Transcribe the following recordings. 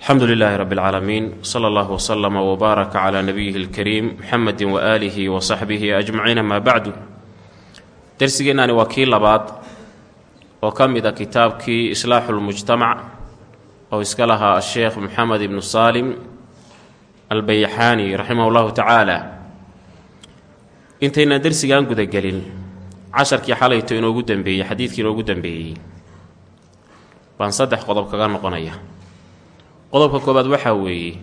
alxamdu lilaahi rabi اlcaalamiin sala allahu wslama wbaaraka calaa nabiyihi اlkariim muxamedi waaalihi wa saxbihi ajmaciin amaa bacdu dersigeennaani waa kii labaad oo ka mid a kitaabkii islaaxu lmujtamac oo iska lahaa asheekh moxamed ibnu saalim albayxaani raximah llahu tacaala intaynaan dersigaan gudagelin casharkii xalayto inoogu dambeeyey xadiidkii inoogu dambeeyey baan saddex qodob kaga noqonaya qodobka koobaad waxaa weeye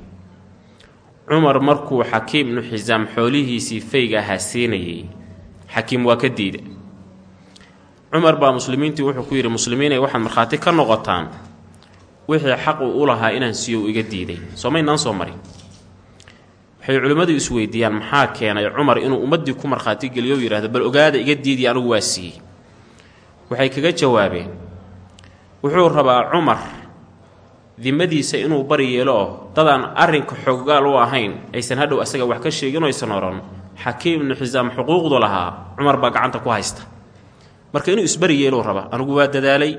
cumar markuu xakiim ibnu xisaam xoolihiisii fayga ahaa siinayay xakiim waa ka diida. Cumar baa muslimiintii wuxuu ku yidhi muslimiinay waxaad markhaati ka noqotaan wixii xaqu u lahaa inaan siiyo u iga diiday. Soomaynaan soo marin. Waxay culimmadu isweydiiyaan maxaa keenay cumar inuu ummaddii ku markhaati geliyo u yidhahdo bal ogaada iga diidiy anigu waa siiyey waxay kaga jawaabeen wuxuu rabaa cumar dimadiisa inuu bari yeelo oo dadaan arrinka xoggaal u ahayn aysan hadhow asaga wax ka sheegin oo aysan xakiim ibnu xisaam xuquuqdu lahaa cumar baa gacanta ku haysta. Marka inuu isbari yeelou raba anigu waa dadaalay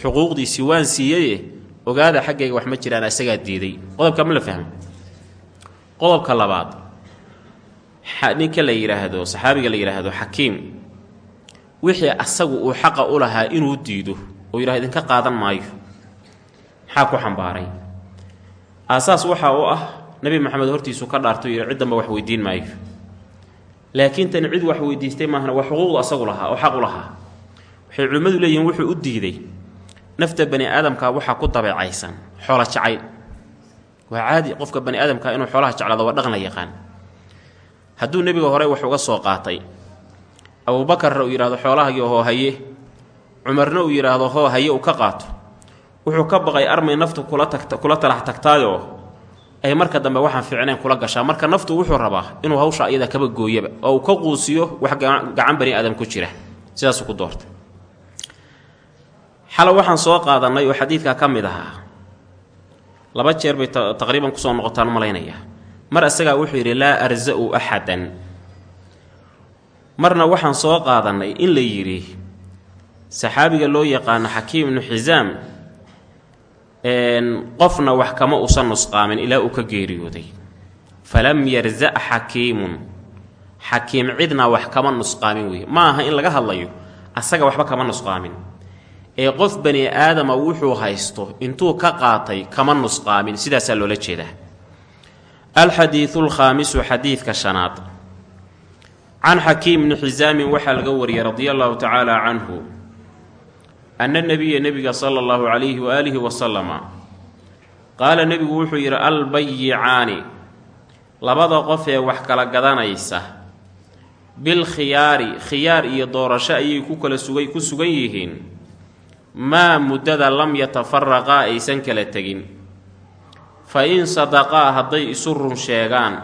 xuquuqdiisii waan siiyaye ogaada xaggayga wax ma jiraan asagaa diiday. Qodobka ma la fahmo. Qodobka labaad ninka la yidhaahdo saxaabiga la yidhaahdo xakiim wixii asagu uu xaqa u lahaa inuu diido oo yidhahdo idinka qaadan maayo maxaa ku xambaaray. Aasaas waxaa u ah nebi maxamed hortiisu ka dhaarto yidhi ciddanba wax weydiin maayo. Laakiin tani cid wax weydiistay maahna waa xuquuqdu asagu lahaa oo xaq u lahaa. Waxay culimmadu leeyihiin wuxuu u diiday. Nafta bani aadamka waxaa ku dabeecaysan xoola jacayl waa caadi qofka bani aadamka inuu xoolaha jeclaado waa dhaqan la yaqaan. Hadduu nebiga hore wax uga soo qaatay abuubakarna uu yidhahdo xoolahagii hoo haye cumarna uu yidhaahdo hoo haye uu ka qaato wuxuu ka baqay armay naftu kula tagta kula talax tagtaayoo ay marka dambe waxaan fiicnayn kula gashaa. Marka naftu wuxuu rabaa inuu hawsha ayada kaba gooyaba oo uu ka quusiyo wax gacan bani aadam ku jira. Sidaasuu ku doortay. Xalo waxaan soo qaadannay oo xadiidkaa ka mid ahaa. Laba jeer bay taqriiban ku soo noqotaan malaynaya. Mar isagaa wuxuu yidhi laa arza-u axadan marna waxaan soo qaadannay in la yidhi saxaabiga loo yaqaano xakiim ibnu xisaam qofna wax kama usan nusqaamin ilaa uu ka geeriyooday. Falam yarza' xakiimun xakiim cidna wax kama nusqaamin weeye ma aha in laga hadlayo asaga waxba kama nusqaamin. Ee qof bani aadama wuxuu haysto intuu ka qaatay kama nusqaamin. Sidaasaa loola jeedaa. Alxadiidu alkhaamisu xadiidka shanaad. Can xakiim bni xisaamin waxaa laga wariyey radia allahu tacaala canhu anna nebiya nebiga sala allahu calayhi waaalihi wasalama qaala nebigu wuxuu yidhi albayicaani labada qof ee wax kala gadanaysa bilkhiyaari khiyaar iyo doorasho ayay ku kala sugay ku sugan yihiin maa muddada lam yatafaraqaa aysan kala tegin fa in sadaqaa hadday isu run sheegaan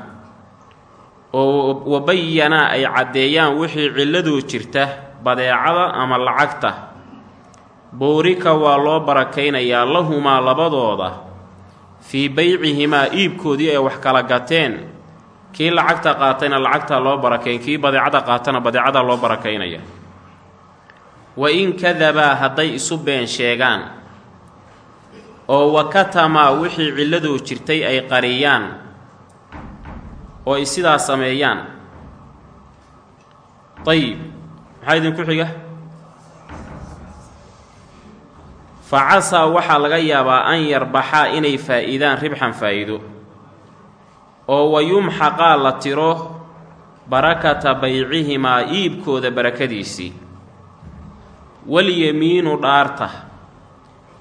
oo wabayanaa ay caddeeyaan wixii cilladoo jirta badeecada ama lacagta boorika waa loo barakaynayaa lahumaa labadooda. Fii beycihimaa iibkoodii ay wax kala gateen. Kii lacagta qaatayna lacagtaa loo barakayn kii badeecada qaatana badeecadaa loo barakaynaya. Wa in kadabaa hadday isu been sheegaan oo wakatamaa wixii cilladoo jirtay ay qariyaan oo ay sidaa sameeyaan. Ayib maxaa idinku xiga fa casaa waxaa laga yaabaa an yarbaxaa inay faa'iidaan ribxan faa'iido. Oo wayumxaqaa la tiro barakata baycihimaa iibkooda barakadiisii. Walyamiinu dhaarta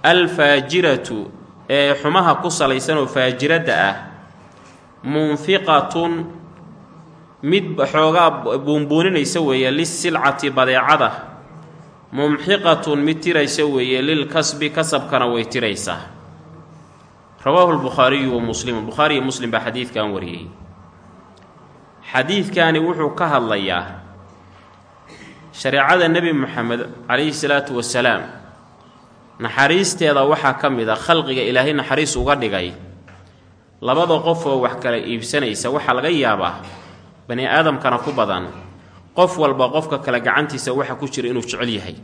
alfaajiratu ee xumaha ku salaysanoo faajiradda ah munfiqatun mid xoogaa buunbuuninaysa weeye lisilcati badeecada mumxiqatun mid tiraysa weeye lilkasbi kasabkana way tiraysaa rawaahu lbukhaariyu wa muslimu. Bukhaariyo muslim baa xadiidkan wariyey. Xadiidkani wuxuu ka hadlayaa shareecada nebi moxamed calayhi salaatu wasalaam naxariisteeda waxaa ka mid a khalqiga ilaahay naxariis uga dhigay. Labada qof oo wax kala iibsanaysa waxaa laga yaabaa bani aadamkana ku badan qof walba qofka kale gacantiisa waxa ku jira inuu jecel yahay.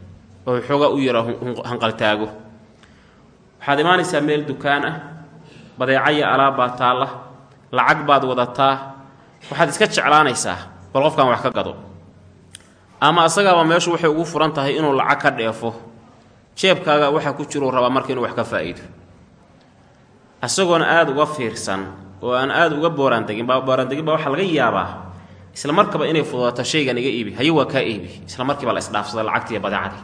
Oo xoogaa u yara hanqaltaago. Waxaad imaanaysaa meel dukaan ah badeeca iyo alaab baa taalla lacag baad wadataa waxaad iska jeclaanaysaa bal qofkan wax ka gado. Ama asagaaba meeshu waxay ugu furan tahay inuu lacag ka dheefo jeebkaaga waxa ku jiruu rabaa marka inuu wax ka faa'iido. Isagoona aada uga fiirsan oo aan aada uga booraandegin baa booraandegin baa waxaa laga yaabaa isla markaba inay fududaato shaygan iga iibi haye waa kaa iibi. Isla markiiba la isdhaafsada lacagtii iyo badeecadii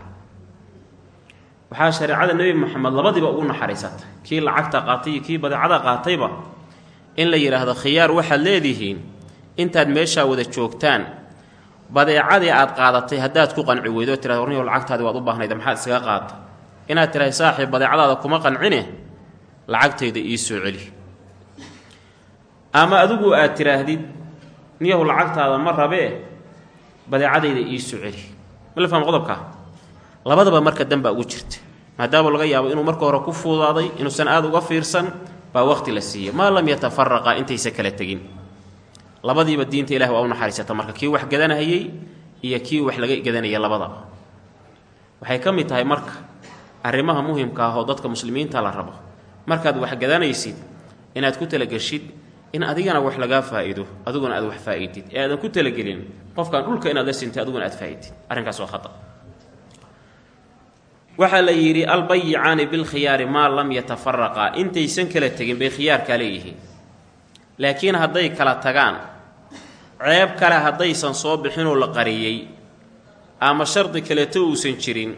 waxaa shareecada nebi moxamed labadiiba ugu naxariisata. Kii lacagta qaatay iyo kii badeecada qaatayba in la yidhaahdo khiyaar waxaad leedihiin intaad meeshaa wada joogtaan. Badeecadii aad qaadatay haddaad ku qanci weydo o tirahdo warniyow lacagtaadii waad u baahnayd maxaad iskaga qaata inaad tirahay saaxiib badeecadaada kuma qancine lacagtayda ii soo celi. Ama adigu aad tidhaahdid niyahu lacagtaada ma rabee badeecadayda ii soo celi. Ma la fahmo qodobkaa labadaba marka danbaa ugu jirta. Maadaama laga yaabo inuu marka hore ku fuudaaday inuusan aada uga fiirsan baa waqti la siiya maa lam yatafaraqa intaysa kala tegin. Labadiiba diinta ilahi waa u naxariisata marka. Kii wax gadanahayey iyo kii wax laga gadanaya labadaba. Waxay ka mid tahay marka arrimaha muhimka ah oo dadka muslimiinta la rabo. Markaad wax gadanaysid inaad ku talageshid in adigana wax lagaa faa'iido adiguna aad wax faa'iidid. Ee aadan ku talagelin qofkan dhulka inaad la sintay adiguna aad faa'iidid. Arrinkaas waa khata waxaa la yidhi albayicaani bilkhiyaari maa lam yatafaraqaa intaysan kala tegin bay khiyaarkaa leeyihiin. Laakiin hadday kala tagaan ceeb kale haddaysan soo bixinoo la qariyey ama shardi kaleto uusan jirin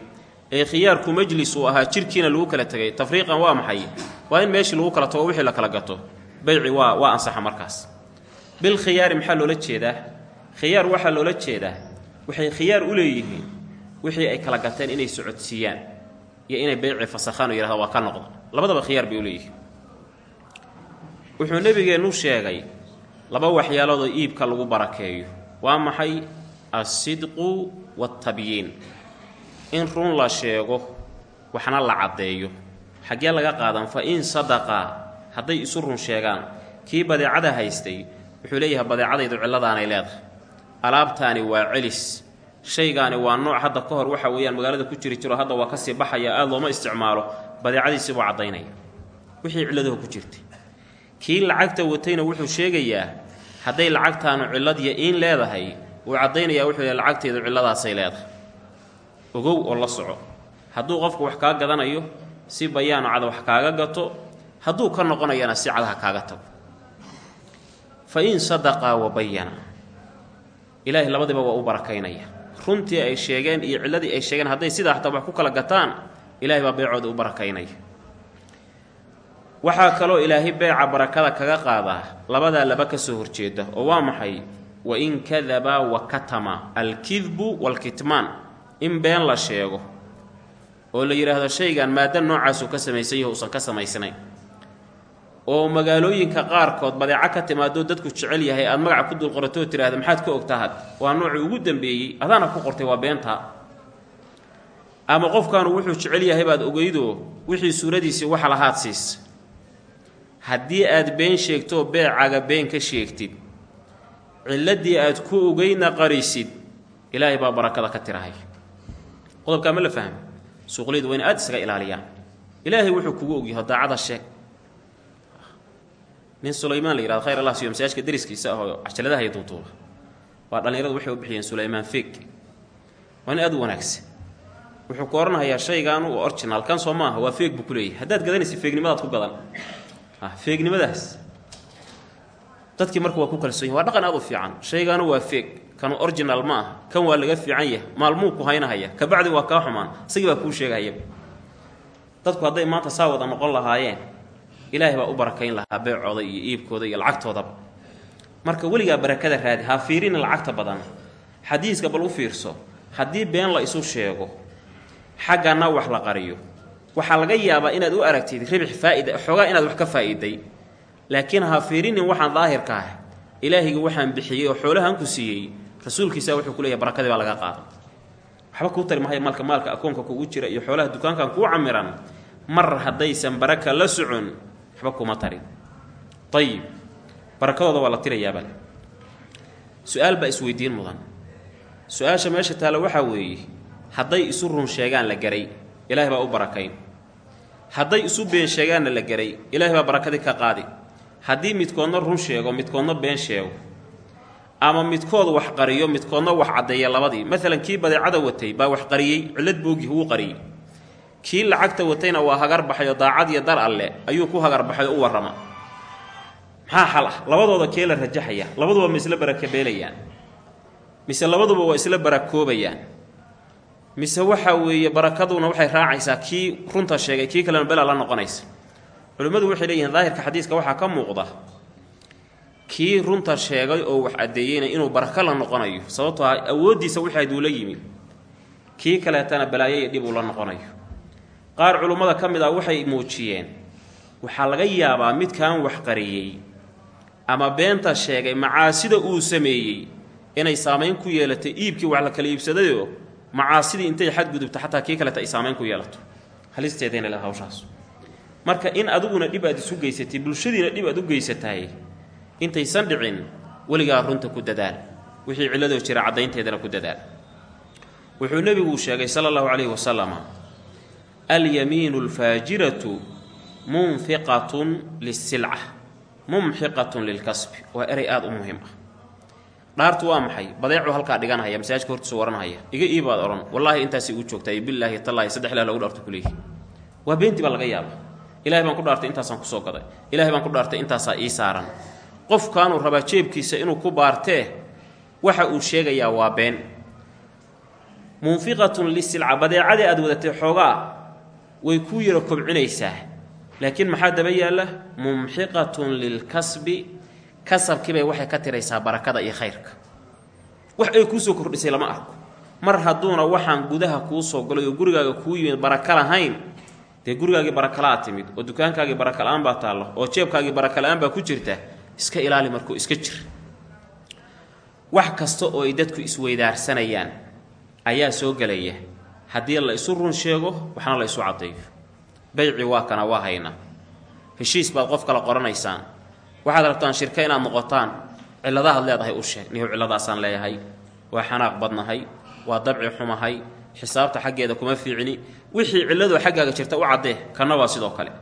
ee khiyaarku majlis uu ahaa jirkiina lagu kala tegay tafriiqan waa maxay? Waa in meeshii lagu kala tago wixii la kala gato bayci waa waa ansaxa markaas. Bilkhiyaari maxaa loola jeedaa? Khiyaar waxaa loola jeedaa waxay khiyaar u leeyihiin wixii ay kala gateen inay socodsiiyaan iyo inay beyci fasakhaan oo yihahda waa ka noqda labadaba khiyaar bay u leeyihiin. Wuxuu nebigeennu sheegay laba waxyaaloodoo iibka lagu barakeeyo. Waa maxay? Alsidqu waatabyiin in run la sheego waxna la caddeeyo. Xaggee laga qaadan? Fa in sadaqaa hadday isu run sheegaan kii badeecada haystay wuxuu leeyahay badeecadaydu cilladaanay leedahay. Alaabtaani waa celis shaygaani waa nooc hadda ka hor waxa weeyaan magaalada ku jiri jiro hadda waa ka sii baxaya aada looma isticmaalo badeecadiisii buu caddaynaya. Wixii cilladahu ku jirtay. Kii lacagta watayna wuxuu sheegayaa hadday lacagtaanu cillad iyo iin leedahay wuu caddaynayaa wuxuu leeyahy lacagteedu cilladaasay leedahay. Ogow oo la soco. Hadduu qofku wax kaa gadanayo si bayaano cad wax kaaga gato hadduu ka noqonayana si cad ha kaaga tago. Fa in sadaqaa wa bayana ilaahay labadiba waa u barakaynaya. Runtii ay sheegeen iyo cilladii ay sheegeen hadday sidaa hataa wax ku kala gataan ilahay baa beecooda u barakaynaya. Waxaa kaloo ilaahay beeca barakada kaga qaadaa labadaa laba ka soo horjeeda oo waa maxay? Wa in kadabaa wa katama alkidbu waalkitmaan in been la sheego oo la yidhaahdo shaygan maada noocaasuu ka samaysan yaho usan ka samaysnayn oo magaalooyinka qaarkood badeeco ka timaadoo dadku jecel yahay aad magaca ku dulqoratoo tidhaahda maxaad ka ogtahad waa noocii ugu dambeeyey. Adaana ku qortay waa beentaa ama qofkaanu wuxuu jecel yahay baad ogeydoo wixii suuradiisii waxa lahaad siisa haddii aad been sheegtoo beecaaga been ka sheegtid cilladdii aad ku ogeyna qarisid ilaahay baa barakada ka tirahay. Qodobkaa ma la fahmi? Suuqliyadu waa aad isaga ilaaliyaan. Ilaahay wuxuu kugu ogyaho daacada sheeg nin sulaymaan la yihahdo khayr allah siyo masaajka dariskiisa ahoo cajaladaha iyo duuduuba. Waa dhallinyaradu waxay u bixiyeen sulaymaan feeg waa nin aad wuxuu ku odhanahayaa waa orginal kan soo waa feeg buu ku leeyahay. Haddaad gadanaysa ku gadan. Feegnimadaas dadkii marka waa ku kalsoon yahy waa dhaqan aad fiican. Shaygaanu waa feeg kanu orginal ma kan waa laga fiican yahay maalmuu ku haynahaya. Kabacdi waa kaa xumaan. Isagii baa kuu dadku hadday maanta saa noqon lahaayeen ilaahay baa u barakayn lahaa beecooda iyo iibkooda iyo lacagtoodaba marka weligaa barakada raadi ha fiirina lacagta badan. Xadiiska bal u fiirso haddii been la isu sheego xaggana wax la qariyo. Waxaa laga yaabaa inaad u aragtid ribix faa'ida xoogaa inaad wax ka faa'iiday. Laakiin ha fiirinin waxaan daahirka ah ilaahayga waxaan bixiyey oo xoolahan ku siiyey rasuulkiisa wuxuu ku leeyahay barakadii baa laga qaada waxba kuu tari mahayo maalka maalka akoonka kugu jira iyo xoolaha dukaankan kuu camiran mar haddaysan baraka la socon waxba kuma tarin. Ayib barakadooda waa la tirayaabale su'aal baa isweydiin mudan. Su'aasha meesha taalla waxaa weeye hadday isu run sheegaan la garay ilaahay baa u barakayn. Hadday isu been sheegaanna la geray ilaahay baa barakadii ka qaadi. Haddii midkoodna run sheego midkoodna been sheego ama midkood wax qariyo midkoodna wax caddeeya labadii maalan kii badeecada watay baa wax qariyey cillad boogi wuu qariyey kii lacagta watayna waa hagar baxay oo daacad iyo dar alle ayuu ku hagar baxay oo u warrama. Maxaa xal ah. Labadooda kee la rajaxaya labaduba ma isla barakabeelayaan. Mise labaduba waa isla barakoobayaan. Mise waxa weeye barakaduna waxay raacaysaa kii runta sheegay kii kalena bela la noqonaysa. Culimmadu waxay leeyihiin daahirka xadiiska waxaa ka muuqda kii runta sheegay oo wax addeeyeyna inuu barako la noqonayo sababtoo ah awooddiisa wixii aduu la yimi kii kaleetana balaayo iyo dhib uu la noqonayo qaar culummada ka mid ah waxay muujiyeen waxaa laga yaabaa midkan wax qariyey ama beenta sheegay macaasida uu sameeyey inay saamayn ku yeelatay iibkii wax la kala iibsadayoo macaasidii intay xadgudubto xataa kii kaleta ay saamayn ku yeelato. Halisteedayna le hawshaas. Marka in adiguna dhib aad isu geysatay bulshadiina dhib aad u geysatahay intaysan dhicin weligaa runta ku dadaal. Wixii cilladoo jira caddaynteedana ku dadaal. Wuxuu nebigu sheegay sala allahu calayhi wasalama alyamiinu alfaajiratu munfiqatun lisilca mumxiqatun lilkasbi waa erey aada u muhiim ah. dhaartu waa maxay? badeecuu halkaa dhiganhaya masaajka hortiisu waranhaya iga iibaad odhan wallaahi intaasay uu joogtay. Bilaahi tallaahi saddex ilaah lagu dhaarto kuleeyihi waa beentii baa laga yaaba ilahay baan ku dhaartay intaasaan ku soo gaday. Ilahay baan ku dhaartay intaasaa ii saaran. Qofkaanuu rabaa jeebkiisa inuu ku baartee waxa uu sheegayaa waa been. Munfiqatun lisilca badeecadii aad wadatay way kuu yaro kobcinaysaa. Laakiin maxaa daba yaalla? Mumxiqatun lilkasbi kasabkiibay waxay ka tiraysaa barakada iyo khayrka. Wax ay kuusoo kordhisay lama arko. Mar hadduuna waxaan gudaha kuu soo galay oo gurigaaga kuu yimid baraka lahayn dee gurigaagii barakala-aa timid oo dukaankaagii baraka-la-aan baa taallo oo jeebkaagii baraka-la-aan baa ku jirta iska ilaali markuu iska jir. Wax kasta oo ay dadku isweydaarsanayaan ayaa soo gelaya haddii la isu run sheego waxna la isu caddeeyo bayci waa kana waa hayna. Heshiis baad qof kala qoranaysaan. Waxaad rabtaan shirka inaad noqotaan cilladahaad leedahay u sheeg nihow cilladaasaan leeyahay. Waa xanaaq badnahay waa dabci xumahay xisaabta xaggeeda kuma fiicni wixii cilladoo xaggaaga jirta u caddee kanna waa sidoo kale.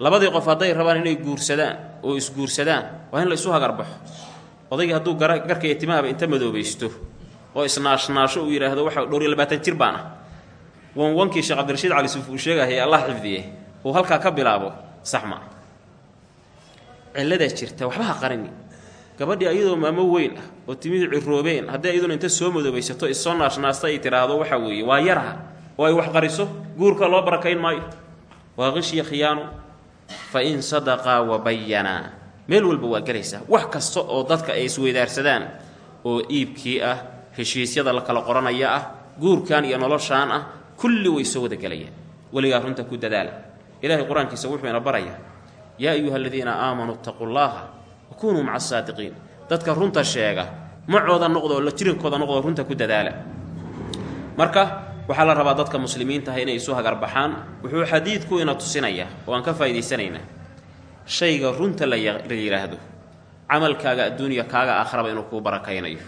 Labadii qof hadday rabaan inay guursadaan oo isguursadaan waa in la isu hagarbaxo. Odaygii hadduu garka iyo timahaba inta madoobaysto oo isnaashnaasho uu yidhaahdo waxa dhowr iyo labaatan jir baan ah wanwankii sheekh cabdirashiid cali suuf uu sheegahayay allah xifdiye uu halkaa ka bilaabo sax ma cilladaa jirta waxba ha qarani gabadhii ayadoo maamo weyn ah oo timihii ciroobeen haddii ayaduna inta soo madoobaysato issoo naashnaasta ay tidhaahdo waxa weeye waa yaraha. Oo ay wax qariso guurka loo barakayn maayo. Waa qishiya khiyaano. Fa in sadaqaa wa bayanaa meel walba waa gelaysaa wax kasta oo dadka ay isweydaarsadaan oo iibkii ah heshiisyada la kala qoranaya ah guurkan iyo noloshaan ah kulli way soo wada gelayaan weligaa runta ku dadaala ilaahay qur'aankiisa wuxuu ina barayaa yaa ayuha aladiina aamanuu itaquu llaaha wa kunuu maca asaadiqiin dadka runta sheega macooda noqdo la jirankooda noqdo runta ku dadaala. Marka waxaa la rabaa dadka muslimiintaha inay isu hagarbaxaan. Wuxuu xadiidku ina tusinayaa oo aan ka faa'idaysanaynaa shayga runta la yidhaahdo camalkaaga adduuniya kaaga aakhraba inuu kuu barakaynayo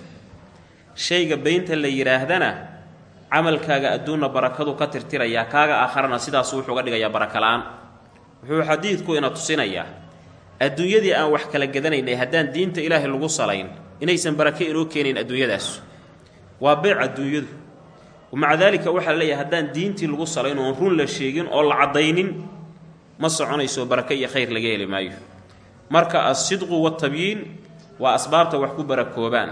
shayga beynta la yidhaahdana camalkaaga adduunna barakadu ka tirtirayaa kaaga aakharana sidaasuu wuxuu uga dhigayaa baraka-la-aan wuxuu xadiidku ina tusinayaa adduunyadii aan wax kala gadanaynay haddaan diinta ilaahay lagu salayn inaysan barake inoo keenayn adduunyadaas. Waa beec adduunyadu. Maca daalika waxaa la leeyahay haddaan diintii lagu salayn oon run la sheegin oo la caddaynin ma soconayso barake iyo khayr laga heli maayo. Marka alsidqu waatabyiin waa asbaabta wax ku barakoobaan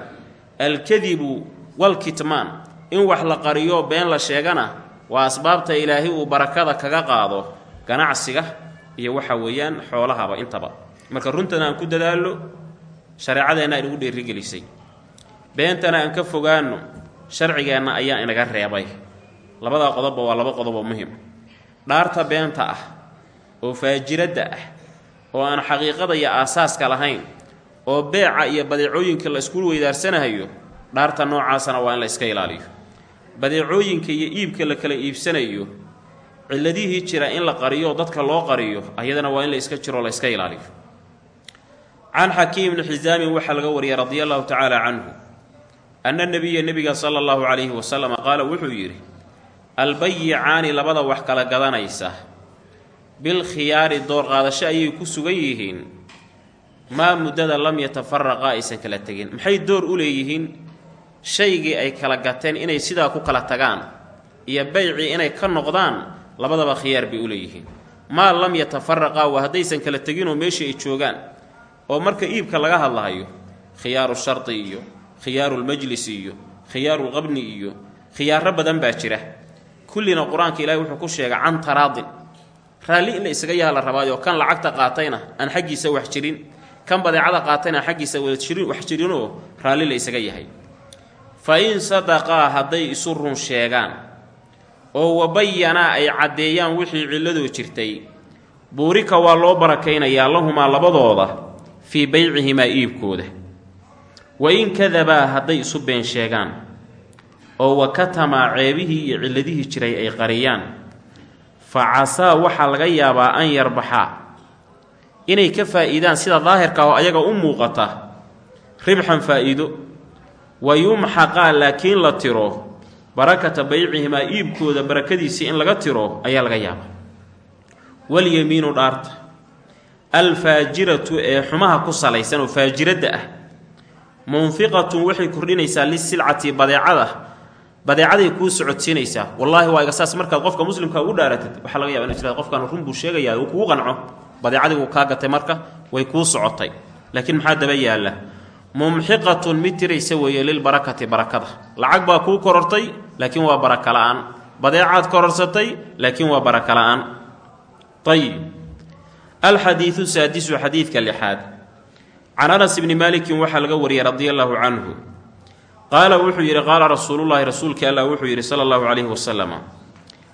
alkadibu walkitmaan in wax la qariyo been la sheegana waa asbaabta ilaahay uu barakada kaga qaado ganacsiga iyo waxa weeyaan xoolahaba intaba. Marka runtana aan ku dadaalno shareecadeenna aynagu dheerigelisay beentana aan ka fogaanno sharcigeenna ayaa inaga reebay. Labadaa qodobba waa laba qodoboo muhiim dhaarta beenta ah oo faajiradda ah oo aan xaqiiqada iyo aasaaska lahayn oo beeca iyo badeecooyinka la isku weydaarsanahayo dhaarta noocaasana waa in la iska ilaaliyo. Badeecooyinka iyo iibka la kala iibsanayo cilladihii jira in la qariyo dadka loo qariyo ayadana waa in la iska jiro la iska ilaaliyo. Can xakiim bni xisaamin waxaa laga wariyay radia allahu tacaala canhu anna nebiya nebiga sala allahu calayhi wasalam qaala wuxuu yidhi albayicaani labada wax kala gadanaysa bil khiyaari door qaadasho ayay ku sugan yihiin maa muddada lam yatafaraqa aysan kala tegin. Maxay door u leeyihiin shaygii ay kala gateen inay sidaa ku kala tagaan iyo baycii inay ka noqdaan? Labadaba khiyaar bay u leeyihiin. Maa lam yatafaraqa waa haddaysan kala teginoo meeshii ay joogaan oo marka iibka laga hadlahayo khiyaaru shardi iyo khiyaarulmajlis iyo khiyaarulqabni iyo khiyaaro badan baa jira. Kullina qur'aanka ilaahay wuxuu ku sheegay can taraadin. Raalli in la isaga yaha la rabaayo kan lacagta qaatayna aan xaggiisa wax jirin kan badeecada qaatayna xaggiisa wadajirin wax jirinoo raalli la isaga yahay. Fa in sadaqaa hadday isu run sheegaan oo wabayanaa ay caddeeyaan wixii cilladoo jirtay buurika waa loo barakaynayaa lahumaa labadooda fii baycihimaa iibkooda. Wa in kadabaa hadday isu been sheegaan oo wakatamaa ceebihii iyo cilladihii jiray ay qariyaan. Fa casaa waxaa laga yaabaa an yarbaxaa inay ka faa'iidaan sida daahirka oo ayaga u muuqata. Ribxan faa'iido. Wa yumxaqaa laakiin la tiro. Barakata baycihimaa iibkooda barakadiisii in laga tiro ayaa laga yaabaa. Walyamiinu dhaarta. Alfaajiratu ee xumaha ku salaysan oo faajiradda ah. Munfiqatun waxay kordhinaysaa lisilcati badeecada. Badeecaday kuu socodsiinaysaa wallaahi waa iga saas markaad qofka muslimka ugu dhaaratid waxaa laga yaba ina tirada qofkan run buu sheegayaa uu kugu qanco badeecadii wuu kaa gatay marka way kuu socotay. Laakiin maxaa daba yaalla? Mumxiqatun mid tiraysa weeye lilbarakati barakada. Lacag baa kuu korortay laakiin waa baraka la'aan. Badeecaad kororsatay laakiin waa baraka la'aan. Ayib alxadiidu saadisu xadiidka lixaad. Can anas bni maalikin waxaa laga wariyey radia allaahu canhu. Qaala wuxuu yidhi qaala rasuulullaahi rasuulka allah wuxuu yidhi sala allahu calayhi wasalam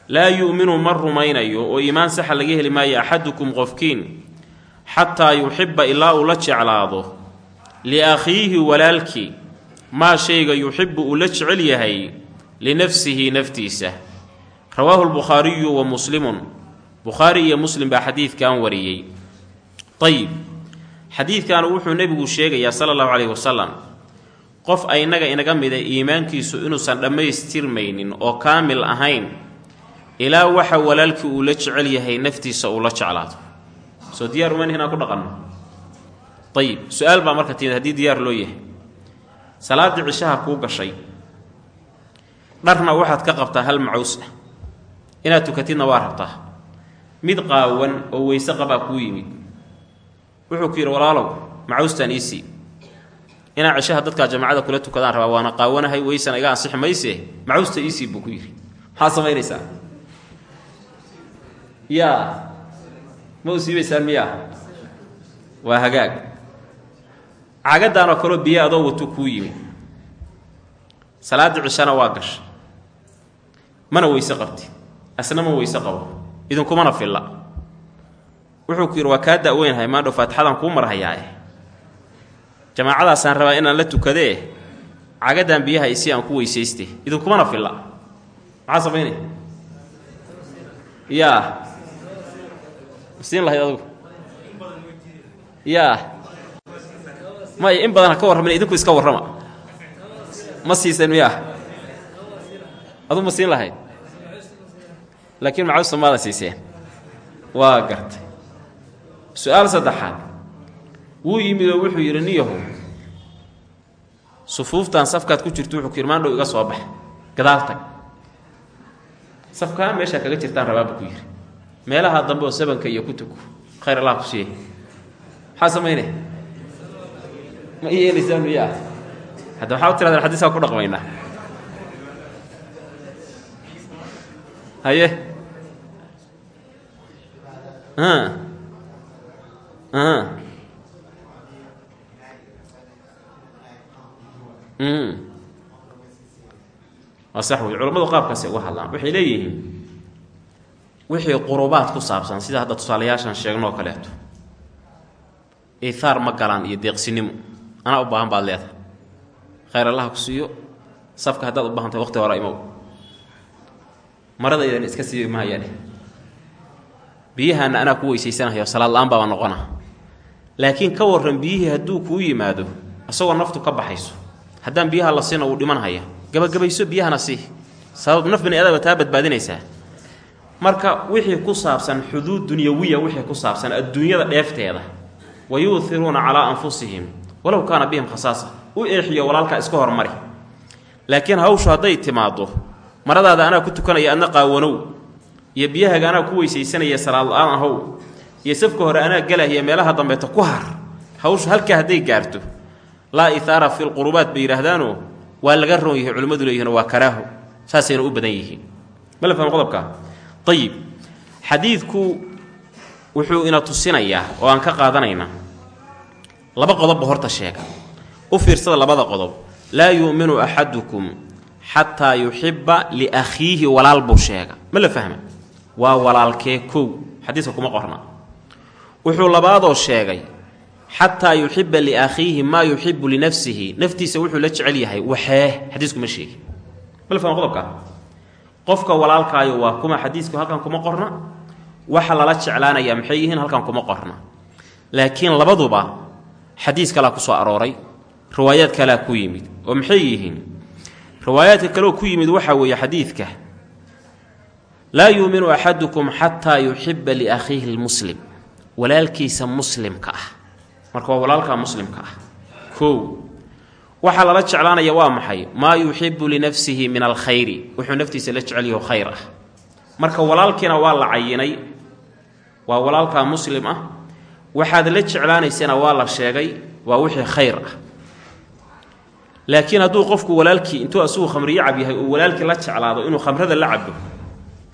laa yu'minu ma rumaynayo oo iimaan saxa laga heli maayo axadukum qofkiin xataa yuxiba ilaa uu la jeclaado liakhiihi walaalkii maa shayga yuxibu uu la jecel yahay linafsihi naftiisa. Rawaahu lbukhaariyu wa muslimun. Bukhaari iyo muslim baa xadiidkan wariyey. Ayib xadiidkan wuxuu nebigu sheegayaa sala allahu calayhi wasalam qof aynaga inaga mida iimaankiisu inuusan dhammaystirmaynin oo kaamil ahayn ilaa waxa walaalkii uu la jecel yahay naftiisa uu la jeclaado soo diyaar uman inaan ku dhaqanno. Ayib su'aal baa marka timid haddii diyaar loo yahay. Salaaddii cishaha kuu gashay dharna waxaad ka qabtaa hal macaws ah. Inaad tukatidna waa rabtaa. Mid qaawan oo weyse qabaa kuu yimid. Wuxuu ku yidhi walaalow macawstaan iisii inaan cishaha dadkaa jamacada kula tukadaan rabaa waana qaawanahay weysana iga ansixi mayse. Macawsta iisii buu ku yidhi. Maxaad samaynaysaa yaa ma u siibaysaan miyaa waa hagaag cagadaan oo kaloo adoo watu kuu yimid salaaddii cishana waa gashay mana weyse qabti asna ma weyse qabo idinkumana filla. Wuxuu ku yidhi waa kaa da-weynhay maandhow faatixadan kuu marhayaae jamaacadaasaan rabaa inaan la tukadee cagadaan biyaha isi aan ku weysayste. Idinkumana filla. Maxaa samaynay yaa masiin lahayd adugu. Yaa. Maya in badan ha ka warramin idinku iska warrama. Ma siiseen miyaa? Adu ma siin lahayd laakiin macawsta maada siiseen? Waa gartay. Su'aal saddexaad. Wuu yimid oo wuxuu yidhi niyahu sufuuftan safkaad ku jirto wuxuu ku yidhi maandhow iga soo bax gadaal tag. Safkaa meeshaa kaga jirtaan rabaaba ku yidhi meelaha dambe oo sabanka iyo ku tuko khayr allah ku siiye maxaa samaynay ma i yeelaysaan miyaa hadda waxaa u tirahdeen xadiiskaa ku dhaqmaynaa haye? Waa sax wey culammadu qaabkaasay uga hadlaan. Waxay leeyihiin wixii qurubaad ku saabsan sida hadda tusaalayaashan sheegnoo kaleeto. Iihaar ma galaan iyo deeqsinimo. Anaa u baahan baad leedahay. Khayr allaha ku siiyo. Safka haddaad u baahantahay waqti hore imow. Maradaydan iska siibi mahayaadhe biyahaana anaa ku weysaysanahayo salaad la'aan baaba noqona. Laakiin ka warran biyihii hadduu kuu yimaado isagoo naftu ka baxayso haddaan biyaha la siina wuu dhimanhaya gabagabayso biyahana sii. Sabab naf bini aadaba taa badbaadinaysaa marka wixii ku saabsan xuduud dunyawiya wixii ku saabsan adduunyada dheefteeda wa yuuhiruuna calaa anfusihim walow kaana bihim khasaasa u eexiyo walaalkaa iska hormari. Laakiin hawshu hadday timaaddo maradaada anaa ku tukanaya adna qaawanow iyo biyahaga anaa ku weysaysanaya salaad la'aan ahow iyo safka hore anaa gelahaya meelaha dambeeta ku har hawshu halkaa hadday gaarto laa ithaara fi lqurubaat bay yidhaahdaanoo waa laga roon yahay culimmadu leeyihiin waa karaaho saasayna u badan yihiin. Mala faham qodobka ayib xadiidku wuxuu ina tusinayaa oo aan ka qaadanaynaa laba qodobba horta sheega. U fiirsada labada qodob laa yu'minu axadukum xataa yuxibba liakhiihi walaal buu sheega. Ma la fahma waa walaalkee kow? Xadiiska kuma qorna. Wuxuu labaadoo sheegay xataa yuxiba liakhiihi maa yuxibu linafsihi naftiisa wuxuu la jecel yahay waxee. Xadiisku ma sheegi. Ma la fahma qodobka qofka walaalkaayo waa kuma xadiisku halkan kuma qorna? Waxa lala jeclaanayaa maxay yihiin halkan kuma qorna? Laakiin labaduba xadiis kalaa ku soo arooray riwaayaad kalaa ku yimid. Oo maxay yihiin? Riwaayaadka kaleoo ku yimid waxaa weeye xadiidka laa yuuminu axadukum xataa yuxiba liakhiihi lmuslim walaalkiisa muslimka ah. Marka waa walaalkaa muslimka ah. Kow waxaa lala jeclaanaya waa maxay? Maa yuxibu linafsihi min alkhayri. Wuxuu naftiisa la jecelyaho khayr ah marka walaalkiina waa la cayinay waa walaalkaa muslim ah. Waxaad la jeclaanaysana waa la sheegay waa wixii khayr ah. Laakiin hadduu qofku walaalkii intuu asugu khamriyo cab yahay uu walaalkii la jeclaado inuu khamrada la cabo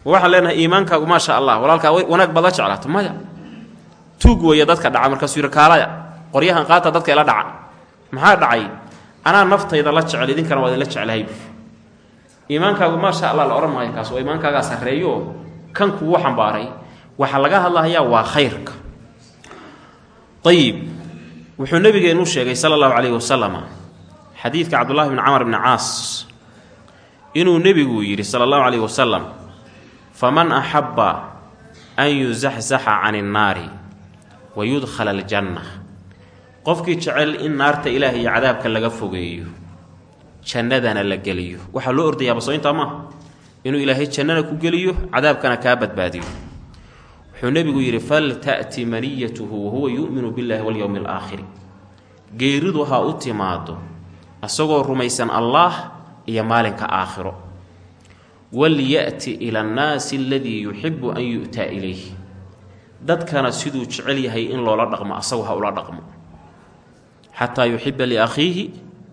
waxaan leenahay iimaankaagu maasha allah walaalkaa wanaag baad la jeclaato maya. Tuug weeye dadka dhaca markaasuu yidhi qoryahan qaata dadka ila dhaca. Maxaa dhacay anaa naftayda la jecel idinkana waa idinla jeclahay. Iimaankaagu maasha allah la odhan maayo kaas waa iimaankaagaa sarreeyo? Oo kan kugu xambaaray. Waxaa laga hadlahayaa waa khayrka. Ayib wuxuu nabigeennu sheegay sala allahu calayhi wasalama xadiidka cabdullahi bni camar bni caas. Inuu nebigu yidhi sala allahu calayhi wasalam faman axabba an yuzaxzaxa can innaari wa yudkhala aljanna qofkii jecel in naarta ilaah iyo cadaabka laga fogeeyo jannadana la geliyo. Waxaa loo ordayaa basoo intaa inuu ilaahay jannana ku geliyo cadaabkana kaa badbaadiyo. Wuxuu nebigu yidhi falta'ti maniyatuhu wahuwa yu'minu billahi walyowmi alaakhiri geeridu ha u timaado asagoo rumaysan allaah iyo maalinka aakhiro. Walya'ti ila annaasi aladii yuxibu an yu'taa ilayh dadkana siduu jecel yahay in loola dhaqmo asagu ha ula dhaqmo xataa yuxiba liakhiihi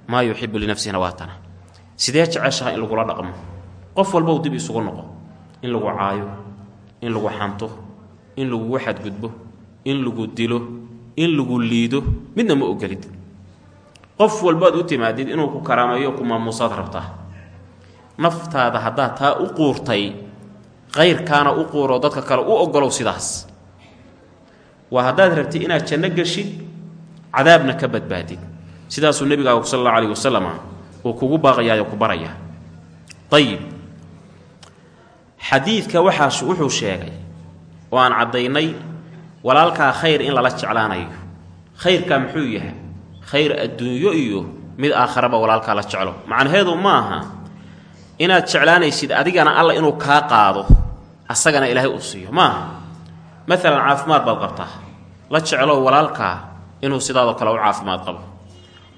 maa yuxibu linafsihina waatana sidee jeceshaha in lagula dhaqmo qof walbow dib isugu noqo in lagu caayo in lagu xanto in lagugu xadgudbo in lagu dilo in lagu liido midna ma ogolid qof walbaad u timaadid inuu ku karaameeyo ku maamuusaad rabtaa naftaada haddaad taa u quurtay qayrkaana u quuro dadka kale u ogolow sidaas waa haddaad rabtid inaad janno geshid cadaabna ka badbaadid sidaasuu nebigaagu sal allahu alayh wasalam uu kugu baaqayaayo ku barayaa. Ayib xadiidka waxaa wuxuu sheegay oo aan caddaynay walaalkaa khayr in lala jeclaanayo. Khayrkaa muxuu yahay? Khayr adduunyo iyo mid aakharaba walaalkaa la jeclo. Macnaheedu ma aha inaad jeclaanaysid adigana alla inuu kaa qaado asagana ilaahay uu siiyo. Maaha maalan caafimaad baad qabtaa. La jeclow walaalkaa inuu sidaadoo kale u caafimaad qabo.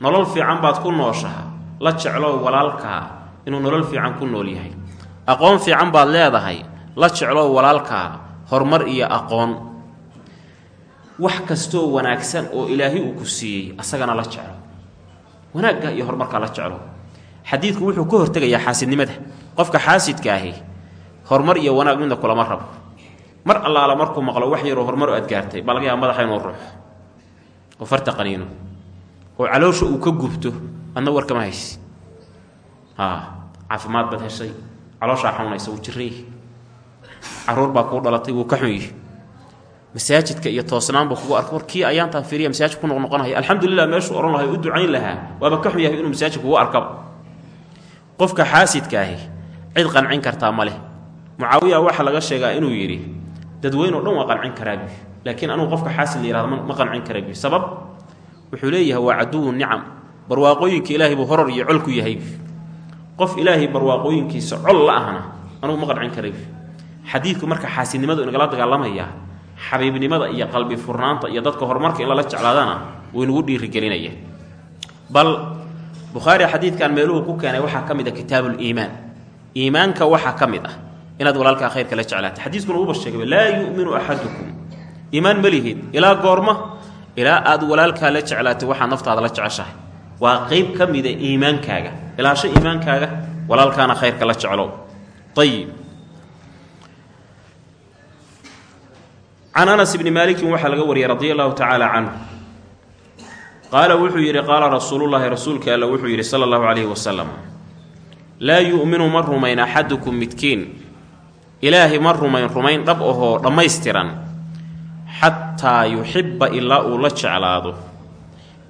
Nolol fiican baad ku nooshaha la jeclow walaalkaa inuu nolol fiican ku nool yahay. Aqoon fiican baad leedahay la jeclow walaalkaa horumar iyo aqoon. Wax kastoo wanaagsan oo ilaahay uu ku siiyey asagana la jeclo. Wanaagga iyo horumarkaa la jeclo. Xadiidku wuxuu ka hortegayaa xaasidnimada. Qofka xaasidka ahi horumar iyo wanaag midna kulama rabo. Mar allaala markuu maqlo wax yaroo horumar aad gaartay baa laga yaaba madaxa inuu ruux oo farta qaniino oo caloosha uu ka gubto adna warkama haysi. Caafimaad baad heshay. Calooshaa xanuunaysa wuu jiran carruur baa kuu dhalatay wuu ka xun yihi masaajidka iyo toosnaanba kugu arko war kii fiiriya masaajid ku noqnoqonaya. Alxamdulilah meeshuu odhan lahay u ducayn lahaa. Waaba ka xun yahay inuu masaajid kugu arkaba qofka xaasidka ahi cid qancin kartaa ma leh. Mucaawiya waxaa laga sheegaa inuu yidhi dadweyn oo dhan waa qancin karaabi laakiin anugu qofka xaasid la yihahdo ma qancin karaabi sabab wuxuu leeyahay waa caduwu nicam. Barwaaqooyinka ilaahay buu horor iyo col ku yahay qof ilaahay barwaaqooyinkiisa col la ahna anugu ma qancin karaybi xadiidku marka xaasidnimadu inagala dagaalamaya xabiibnimada iyo qalbi furnaanta iyo dadka horumarka in lala jeclaadana wuu inagu dhiirigelinaya. Bal bukhaari xadiidkan meeluhu ku keenay waxaa ka mid a kitaabuliimaan iimaanka waxaa ka mid ah inaad walaalkaa khayrka la jeclaata xadiiskuna uuba sheegay laa yu'minu axadukum iimaan ma lihid ilaa goorma ilaa aad walaalkaa la jeclaatay waxaad naftaada la jeceshahay. Waa qeyb ka mida iimaankaaga. Ilaasho iimaankaaga walaalkaana khayrka la jeclow ayib can anas bni maalikin waxaa laga wariyey radi allahu tacaala canhu. Qaala wuxuu yidhi qaala rasuulullaahi rasuulka alla wuxuu yidhi sala allahu calayhi wasalam laa yu'minu ma rumayn axadukum midkiin. Ilaahay ma rumayn rumayn dhab ahoo dhammaystiran xataa yuxibba ilaa uu la jeclaado.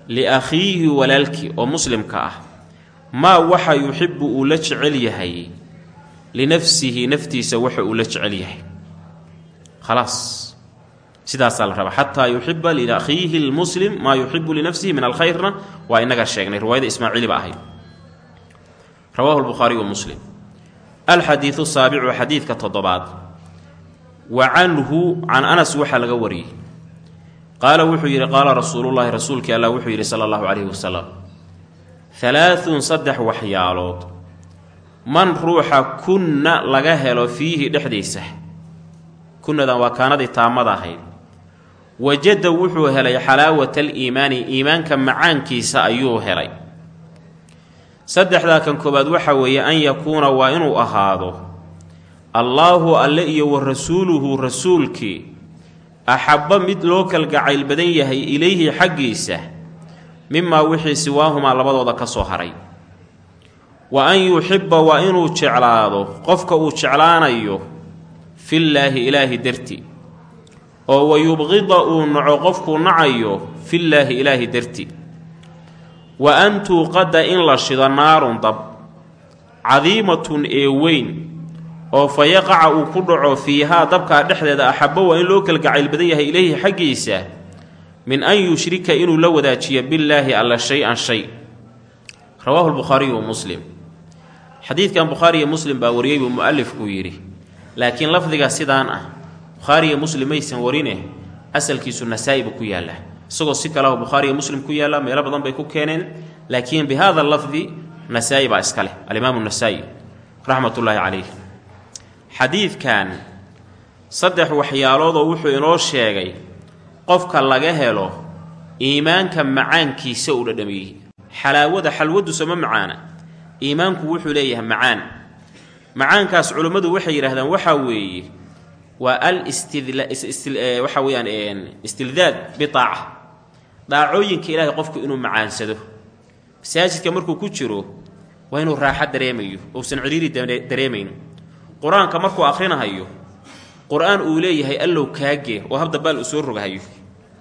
Liakhiihi walaalkii oo muslimka ah maa waxa yuxibbu uu la jecel yahay? Linafsihi naftiisa waxa uu la jecel yahay. Khalaas. Sidaasaa la rabaa. Xataa yuxiba liakhiihi lmuslim maa yuxibu linafsihi min alkhayrna. Waa inaga sheegnay. Riwaayada ismaaciili ba ahayd. Rawaahu lbukhaariy wa muslim. Alxadiidu saabicu xadiidka toddobaad wa canhu can anas waxaa laga wariyey. Qaala wuxuu yidhi qaala rasuulullaahi rasuulkii allah wuxuu yidhi sala allahu calayhi wasalam halaathun saddex waxyaalood man ruuxa kunna laga helo fiihi dhexdiisa kunnadan waa kaanadii taamada ahayd wajada wuxuu helay xalaawata aliimaani iimaanka macaankiisa ayuu helay. Saddexdaa kan koobaad waxa weeye an yakuuna waa inuu ahaado allaahu alle iyo wa rasuuluhu rasuulkii axabba mid loo kalgacayl badan yahay ilayhi xaggiisa mimaa wixii siwaahumaa labadooda ka soo haray. Wa an yuxibba waa inuu jeclaado qofka uu jeclaanayo fillaahi ilaahi darti. Oo wa yubqida uu naco qofkuu nacayo fillaahi ilaahi darti. Wa an tuuqadda in la shido naarun dab cadiimatun ee weyn oo fa yaqaca uu ku dhaco fiihaa dabkaa dhexdeeda axabba waa in loo kalgacayl badan yahay ilayhi xaggiisa min an yushrika inuu la wadaajiyo billaahi alla shay-an shay. Rawaahu lbukhaariyu wa muslim. Xadiidkan bukhaari iyo muslim baa wariyey buu mu'alifkuu yidhi. Laakiin lafdiga sidaan ah bukhaariiyo muslim maysan warine asalkiisu nasaa-i buu ku yaallaa. Isagoo si kaleho bukhaariiyo muslim ku yaalla meelo badan bay ku keeneen. Laakiin bi hada lafdi nasaa-i baa iska leh. Alimaamu nasaa-i raxmatullaahi calayh xadiidkan saddex waxyaaloodoo wuxuu inoo sheegay qofka laga helo iimaanka macaankiisa uu dhadhamiyey xalaawada xalwaddusa ma macaana. Iimaanku wuxuu leeyahay macaan. Macaankaas culummadu waxay yidhahdaan waxaa weeye waa al istidwaxa weeyaan istildaad bitaaca dhaacooyinka ilaahay qofku inuu macaansado. Masaajidka markuu ku jiro waa inuu raaxo dareemayo uusan cidhiiri dareemayn qur'aanka markuu akhrinahayo qur'aan uu leeyahay allow kaagee oo habdabaal uu soo rogahayo.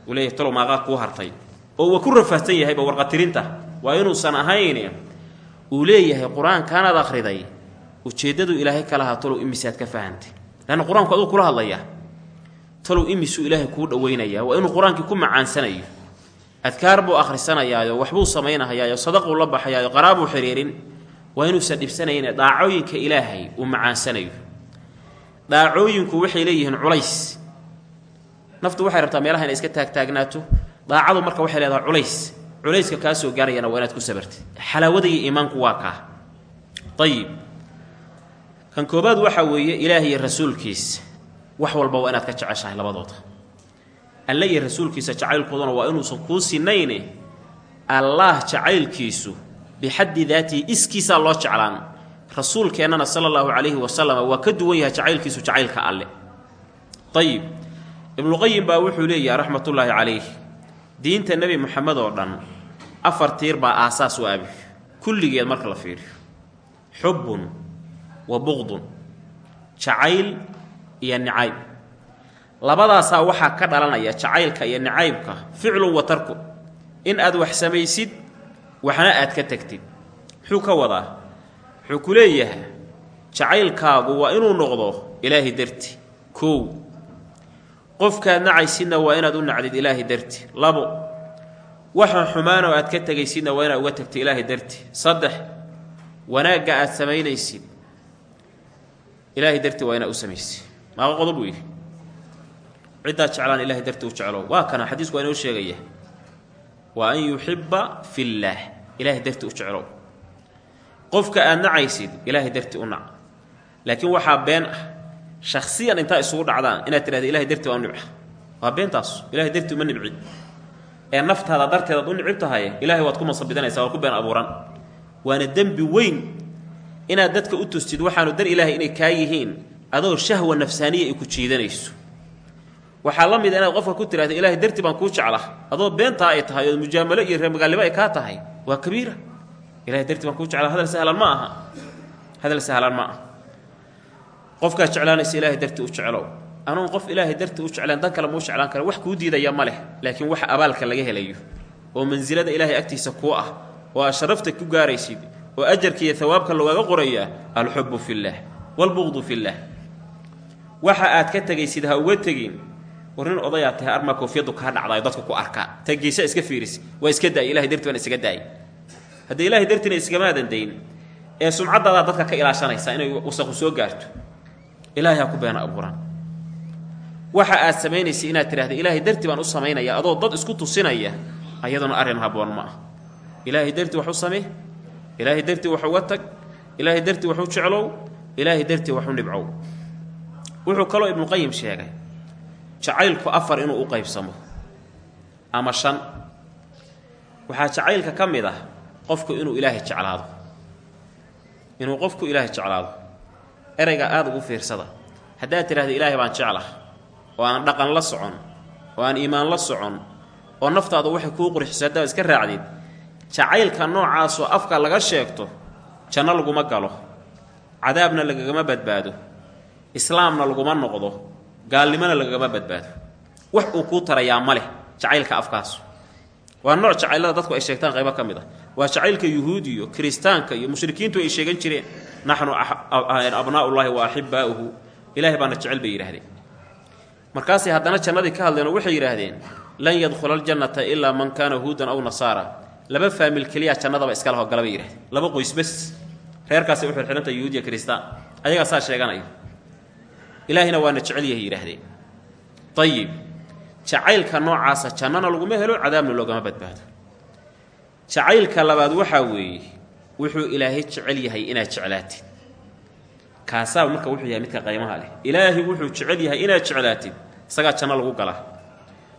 Uu leeyahay talow maaqaa kuu hartay. Oo waa ku rafaahsan yahayba warqatirinta. Waa inuusan ahayn uu leeyahay qur'aankaanaad akhriday ujeeddadu ilaahay ka lahaa talow imisaad ka fahantay leanna qur'aanku aduu kula hadlayaa. Talow imisuu ilaahay kuu dhowaynayaa waa inuu qur'aankii ku macaansanayo adkaar buu akhrisanayaayo waxbuu samaynahayaayo sadaquu la baxayaayo qaraabuu xidhiirin waa inuusan dhibsanayne dhaacooyinka ilaahay uu macaansanayo. Dhaacooyinku waxay leeyihiin culays. Naftu waxay rabtaa meelaha inay iska taagtaagnaato daacadu marka waxay leedahay culays. Culayska kaa soo gaarayana waa inaad ku sabartid xalaawada iimaanku waa kaa. Ayib kan koobaad waxaa weeye ilaah iyo rasuulkiisa wax walba waa inaad ka jeceshahay labadooda. Alle iyo rasuulkiisa jacaylkooduna waa inuusan kuu sinayne allaah jacaylkiisu bixaddi daatihi iskiisaa loo jeclaan. Rasuulkeennana sala allahu calayhi wasalam waa ka duwan yahay jacaylkiisu jacaylka alle. Ayib ibnuqayim baa wuxuu leeyahay raxmatullaahi calayh diinta nebi moxamed oo dhan afar tiir baa aasaas u abi kulligeed marka la fiiriyo xubbun wa buqdun jacayl iyo nicayb. Labadaasaa waxaa ka dhalanaya jacaylka iyo nicaybka ficlun wa tarku. In aad wax samaysid waxna aad ka tegtid muxuu ka wadaa? Wuxuu ku leeyahay jacaylkaagu waa inuu noqdo ilaahay darti kow. Qofkaad nacaysidna waa inaad u nacdid ilaahay darti labo. Waxa xumaanoo aad ka tegaysidna waa inaad uga tagtid ilaahay darti. Saddex wanaagga aad samaynaysid ilaahay darti waa inaad u samaysid maaqa qodob wey ciddaa jeclaan ilahay dartii u jeclow waa kana xadiisku waa inoo sheegaya waa an yuxibba fillaah ilaahay dartii u jeclow. Qofka aad nacaysid ilaahay dartii u nac. Laakiin waxaa been ah shakhsiyan intaa isugu dhacdaan inaad tidhahda ilahay dartii waa u nibca waa beentaas ilahay dartii uma nibci ee naftaada darteedaad u nicib tahay ilaahay waad ku masabidanaysaa waad ku been abuuran waana dembi weyn inaad dadka u tustid waxaanu dar ilaahay inay kaa yihiin adoo shahwa nafsaaniya ay ku jiidanayso waxaa la mid a inaad qofka ku tidhahda ilaahay dartii baan kuu jecla adoo beentaa ay tahay oo mujaamalo iyo reermagaalnimo ay kaa tahay waa kabiira. Ilahay dartii baan kuu jecla hadal sahlan ma aha. Hadal sahlan ma aha. Qofkaad jeclaanaysa ilaahay dartii u jeclow. Anuun qof ilaahay dartii u jeclaan dan kale muu jeclaan kara wax kuu diidaya ma leh laakiin wax abaalka laga helayo. Oo mansilada ilaahay agtiisa kuu ah oo aad sharafta ku gaaraysid oo ajarka iyo hawaabka logaaga qorayaa alxubu fillaah waalbuqdu fillaah waxa aad ka tegaysid ha uga tegin war nin odayaa tahay armaa koofiyaddu kaa dhacdaayo dadku ku arkaa. Ta iska fiiris waa iska daay ilahay dartii baan isaga daayay haddii ilahay dartiina isgamaadan dayn ee sumcaddaadaa dadka ka ilaashanaysa inay wasaqu soo gaarto ilaahay ha ku beena abuuraan. Waxa aad samaynaysa inaad tidhahda ilaahay dartii baan u samaynaya adoo dad isku tusinaya ayaduna arrin haboon ma ah ilaahay dartii wax u samee ilaahay dartii wax uga tag ilaahay dartii wax u jeclow ilaahay dartii wax u nibcow. Wuxuu kaloo ibnuqayim sheegay jacaylku afar inuu u qaybsamo. Ama shan. Waxaa jacaylka ka mid ah qofku inuu ilaahay jeclaado. Inuu qofku ilaahay jeclaado. Erayga aada ugu fiirsada. Haddaad tidhahda ilaahay baan jeclah oo aan dhaqan la socon oo aan iimaan la socon oo naftaadu waxay kuu qurxiso haddaad iska raacdid jacaylka noocaasoo afka laga sheegto janno laguma galo. Cadaabna lagagama badbaado. Islaamna laguma noqdo gaalnimona lagagama badbaado. Wax uu kuu tarayaa ma leh jacaylka afkaasu. Waa nooc jacaylada dadku ay sheegtaan qaybo ka mid ah. Waa jacaylka yuhuudi iyo kiristaanka iyo mushrikiintu ay sheegan jireen. Naxnu abnaa'ullaahi wa axibbaa'uhu ilaahay baana jecel bay yidhahdeen markaasay haddana jannadii ka hadleen waxay yidhaahdeen lan yadkhula aljannata ilaa man kaana huudan aw nasaara. Laba faamil keliya jannadaba iska laho gala bay yidhahdeen laba qoys bes reerkaasay u xirxidhanta yuhuud iyo ayagaa saa sheeganaya ilaahina waana jecel yahay yidhaahdeen ayib jacaylka noocaasa jannana laguma helo cadaabna loogama badbaado. Jacaylka labaad waxaa weeye wuxuu ilaahay jecel yahay inaad jeclaatid. Kaasaa marka wuxuu yahay midka qaymaha leh. Ilaahay wuxuu jecel yahay inaad jeclaatid. Isagaa janno lagu galaa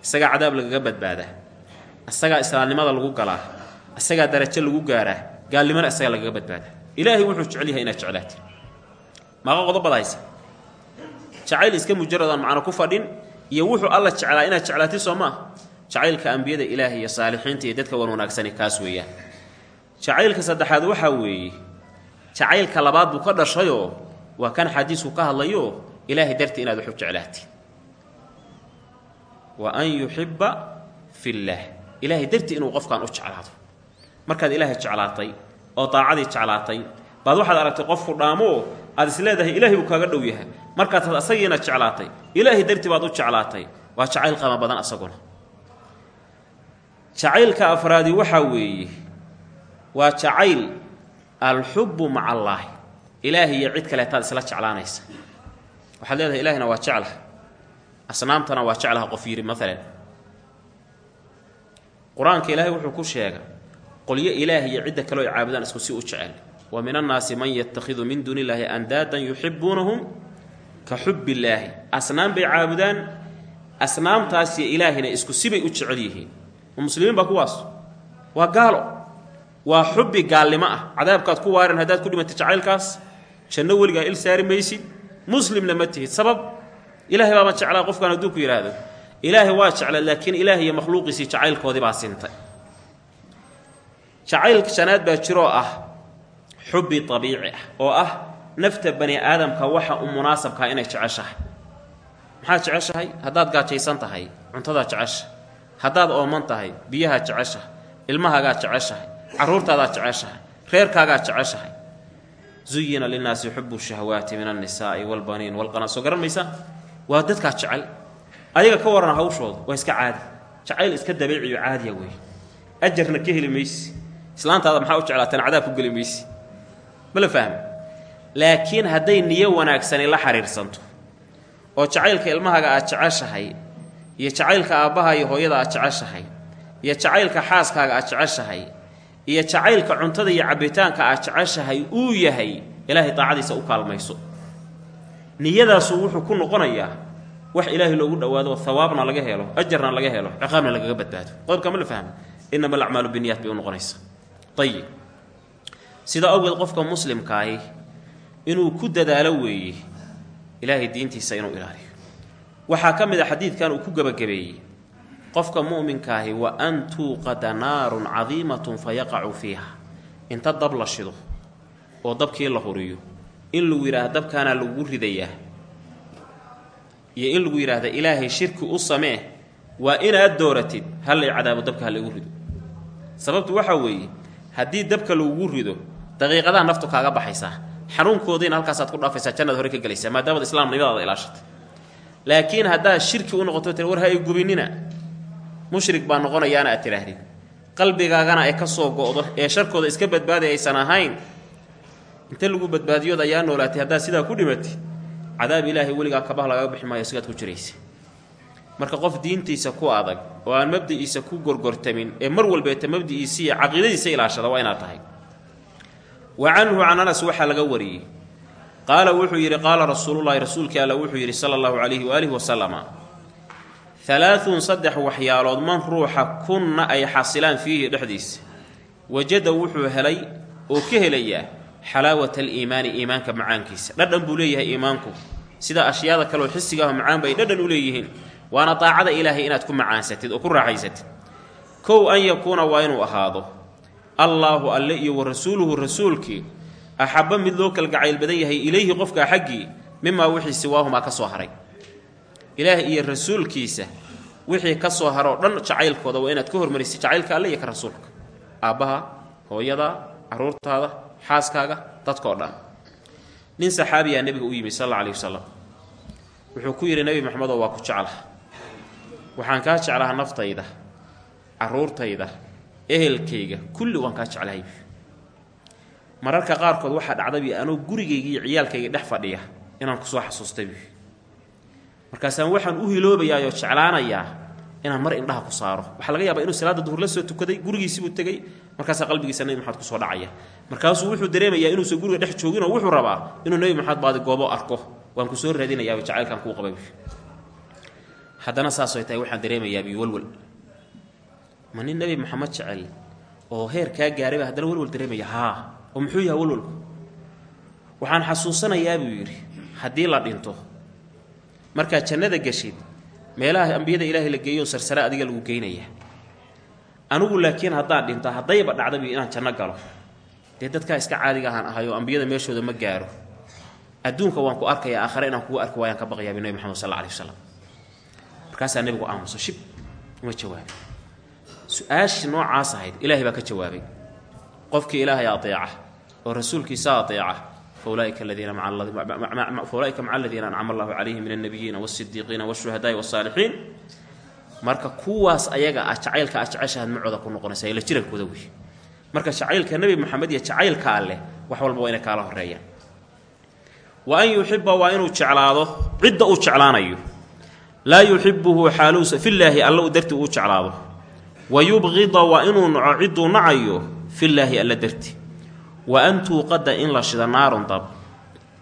isagaa cadaab lagaga badbaadaa isagaa islaamnimada lagu galaa isagaa darajo lagu gaaraa gaalnimona isagaa lagaga badbaadaa ilaahay wuxuu jecel yahay inaad jeclaatid. Maaqa qodobad haysa jacayl iska mujaradaan macno ku fadhin iyo wuxuu alla jeclaa inaad jeclaatid soo maa jacaylka ambiyada ilaahi iyo saalixiinta iyo dadka wan wanaagsani kaas weeyaan. Jacaylka saddexaad waxaa weeye jacaylka labaad buu ka dhashayoo waa kan xadiisku ka hadlayo ilaahay dartii inaad waxu jeclaatid. Wa an yuxibba fillaah ilaahay dartii inuu qofkan u jeclaado markaad ilaahay jeclaatay oo daacadii jeclaatay baad waxaad aragtay qofku dhaamoo aad is leedahay ilaahay buu kaaga dhow yahay. Markaad asagiina jeclaatay ilaahay dartii baad u jeclaatay. Waa jacayl qama badan asaguna. Jacaylka afraadi waxaa weeye waa jacayl alxubbu maca allaahi ilaahay iyo cid kaleetaad isla jeclaanaysa. Waxaad leedahay ilaahina waa jeclaha asnaamtana waa jeclaha qof yidhi maalan qur'aanka ilaahay wuxuu ku sheega qolyo ilaahay iyo cidda kaleo ay caabudaan isku si u jecel wa min annaasi man yatakhidu min duuni illaahi andaadan yuxibuunahum ka xub illaahi asnaam bay caabudaan asnaamtaasiyo ilaahina isku sibay u jecel yihiin. Muslimiin baa kuwaas. Waa gaalo. Waa xubbi gaalnimo ah. Cadaabkaad ku waaran haddaad ku dhimatay jacaylkaas janno weligaa il saari maysid. Muslimna ma tihid. Sabab ilaahay baaba jeclaa qofkaan hadduu ku yidhaahdo ilaahay waa jecla laakiin ilaahay iyo makhluuqiisii jacaylkoodii baa sintay xubbi abiici ah oo ah nafta bani aadamka waxa u munaasabkaa inay jeceshahay. Maxaad jeceshahay? Haddaad gaajaysan tahay cuntadaad jeceshahay. Haddaad ooman tahay biyahaad jeceshahay. Ilmahagaad jeceshahay. Carruurtaadaad jeceshahay. Reerkaagaad jeceshahay. Zuyina linnaasi xubu shahwaati min annisaa'i waalbaniin walqanaa soo garan maysaa? Waa dadkaa jecel. Ayaga ka warran hawshooda waa iska caadi. Jacayl iska dabiiciyo caadiya weeye. Ajarna ka heli maysi. Islaantaada maxaa u maysi ma la laakiin hadday niyo wanaagsani la xiriirsanto. Oo jacaylka ilmahaaga aad jeceshahay iyo jacaylka aabbaha iyo hooyada aad jeceshahay iyo jacaylka xaaskaaga aad jeceshahay iyo jacaylka cuntada iyo cabbitaanka aad jeceshahay uu yahay ilaahay daacadiisa u kaalmayso. Niyadaasu wuxuu ku noqonayaa wax ilaahay loogu dhowaado hawaabna laga helo ajarna laga helo ciqaabna lagaga badbaado. Qodobka ma la fahmo inama alacmaalu biniyat bay u noqonaysa ayib sidaa awgeed qofka muslimkaahi inuu ku dadaalo weeye ilaahay diintiisa inuu ilaaliyo. Waxaa ka mid a xadiidkan uu ku gebagabeeyey qofka mu'minkaahi wa an tuuqada naarun cadiimatun fa yaqacu fiiha. Inta dab la shido oo dabkii la huriyo in lagu yidhaahda dabkaanaa lagugu ridayaa iyo in lagu yidhaahda ilaahay shirki u samee waa inaad dooratid hallay cadaabo dabka hallaygu rido. Sababtu waxaa weeye haddii dabka lagugu rido daqiiqadaha naftu kaaga baxaysaa xanuunkoodiina halkaasaad ku dhaafaysaa jannaad hore ka gelaysaa maadaamaad islaamnimadaada ilaashatay laakiin haddaad shirki u noqoto war ha ay gubinina. Mushrik baa noqonayaana aad tidhaahdid. Qalbigaagana ay ka soo go'do ee sharkooda iska badbaadi aysan ahayn. Inta lagu badbaadiyood ayaa noolaatay haddaad sidaa ku dhimatid cadaab ilaahay weligaa kabah lagaga bixi maayo sigaad ku jiraysa marka qof diintiisa ku adag oo aan mabdi'iisa ku gorgortamin ee mar walbeeta mabdi'iisa iyo caqiidadiisa ilaashada waa inaad tahay wa canhu can anas waxaa laga wariyey. Qaala wuxuu yidhi qaala rasuulullaahi rasuulkii alla wuxuu yidhi sala allahu calayhi waaalihi wasalama halaathun saddex waxyaalood man ruuxa kunna ay xasilaan fiihi dhexdiisa wajada wuxuu helay oo ka helayaa xalaawata aliimaani iimaanka macaankiisa. Dhadhan buu leeyahay iimaanku. Sida ashyaada kaleoo xisigaah macaanba ay dhadhan u leeyihiin. Waana daacada ilaahay inaad ku macaansatid oo ku raaxaysatid. Kow an yakuuna waa inuu ahaado allaahu alle iyo wa rasuuluhu rasuulkii axabba mid loo kalgacayl badan yahay ilayhi qofkaa xaggii mimaa wixii siwaahumaa ka soo haray. Ilaah iyo rasuulkiisa wixii ka soo haroo dhan jacaylkooda waa inaad ka hormarisay jacaylka alle iyo ka rasuulka. Aabbaha hooyada carruurtaada xaaskaaga dadkoo dhan. Nin saxaabiyaa nebiga u yimi sal alla aleyhi wasalam wuxuu ku yidhi nebi maxamedoo waa ku jeclaha waxaan kaa jeclaha naftayda carruurtayda ehelkayga kulli waan kaa jeclahay. Mararka qaarkood waxaa dhacdabi anoo gurigayga iyo ciyaalkayga dhex fadhiya inaan ku soo xasuustay markaasaan waxaan u hiloobayaayoo jeclaanayaa inaan mar indhaha ku saaro. Waxaa laga yaabaa inuu salaada duhur la soo tukaday gurigiisibuu tegey markaasaa qalbigiisa nebi maxamed ku soo dhacaya. Markaasuu wuxuu dareemayaa inuusan guriga dhex jooginoo wuxuu rabaa inuu nebi maxamed baadi goobo arko. Waan ku soo raadinayaaba kuu qabay haddana saasay tahay waxaan dareemayaa bi walwal ma nin nebi maxamed jecel oo heer kaa gaarayba haddana walwal dareemaya haa oo muxuu yahay walwalku? Waxaan xasuusanayaa buu yidhi haddii la dhinto markaad jannada geshid meelaha ambiyada ilaahay la geeyo sarsare adiga lagu geynaya anigu laakiin haddaan dhinto haddayba dhacdabi inaan janno galo. Dee dadkaa iska caadiga ahaan ahay oo ambiyada meeshooda ma gaaro. Adduunka waan ku arkaya aakhare inaan kugu arki waayaan ka baqayaaba nebi maxamed sal alla alih wasalam markaasaa nebigu aamuso shib uma jawaabin su'aashii noocaas ahayd ilaahay baa ka jawaabay. Qofkii ilaahay adeeca oo rasuulkiisa adeeca faulaaika aladiina maca aladiina ancama allahu calayhim min alnabiyiina waasidiiqiina washuhadaai wasaalixiin marka kuwaas ayaga ah jacaylka aad jeceshahaad macooda ku noqonaysa ila jirankooda wey marka jacaylka nebi moxamed iyo jacaylka alleh wax walba waa inay kaala horeeyaan wa an yuxiba waa inuu jeclaado cidda uu jeclaanayo. Laa yuxibuhu xaaluusa fillaahi alla darti uu jeclaado wa yubqida waa inuu naco cidduu nacayo fillaahi alla darti wa an tuuqada in la shido naarun dab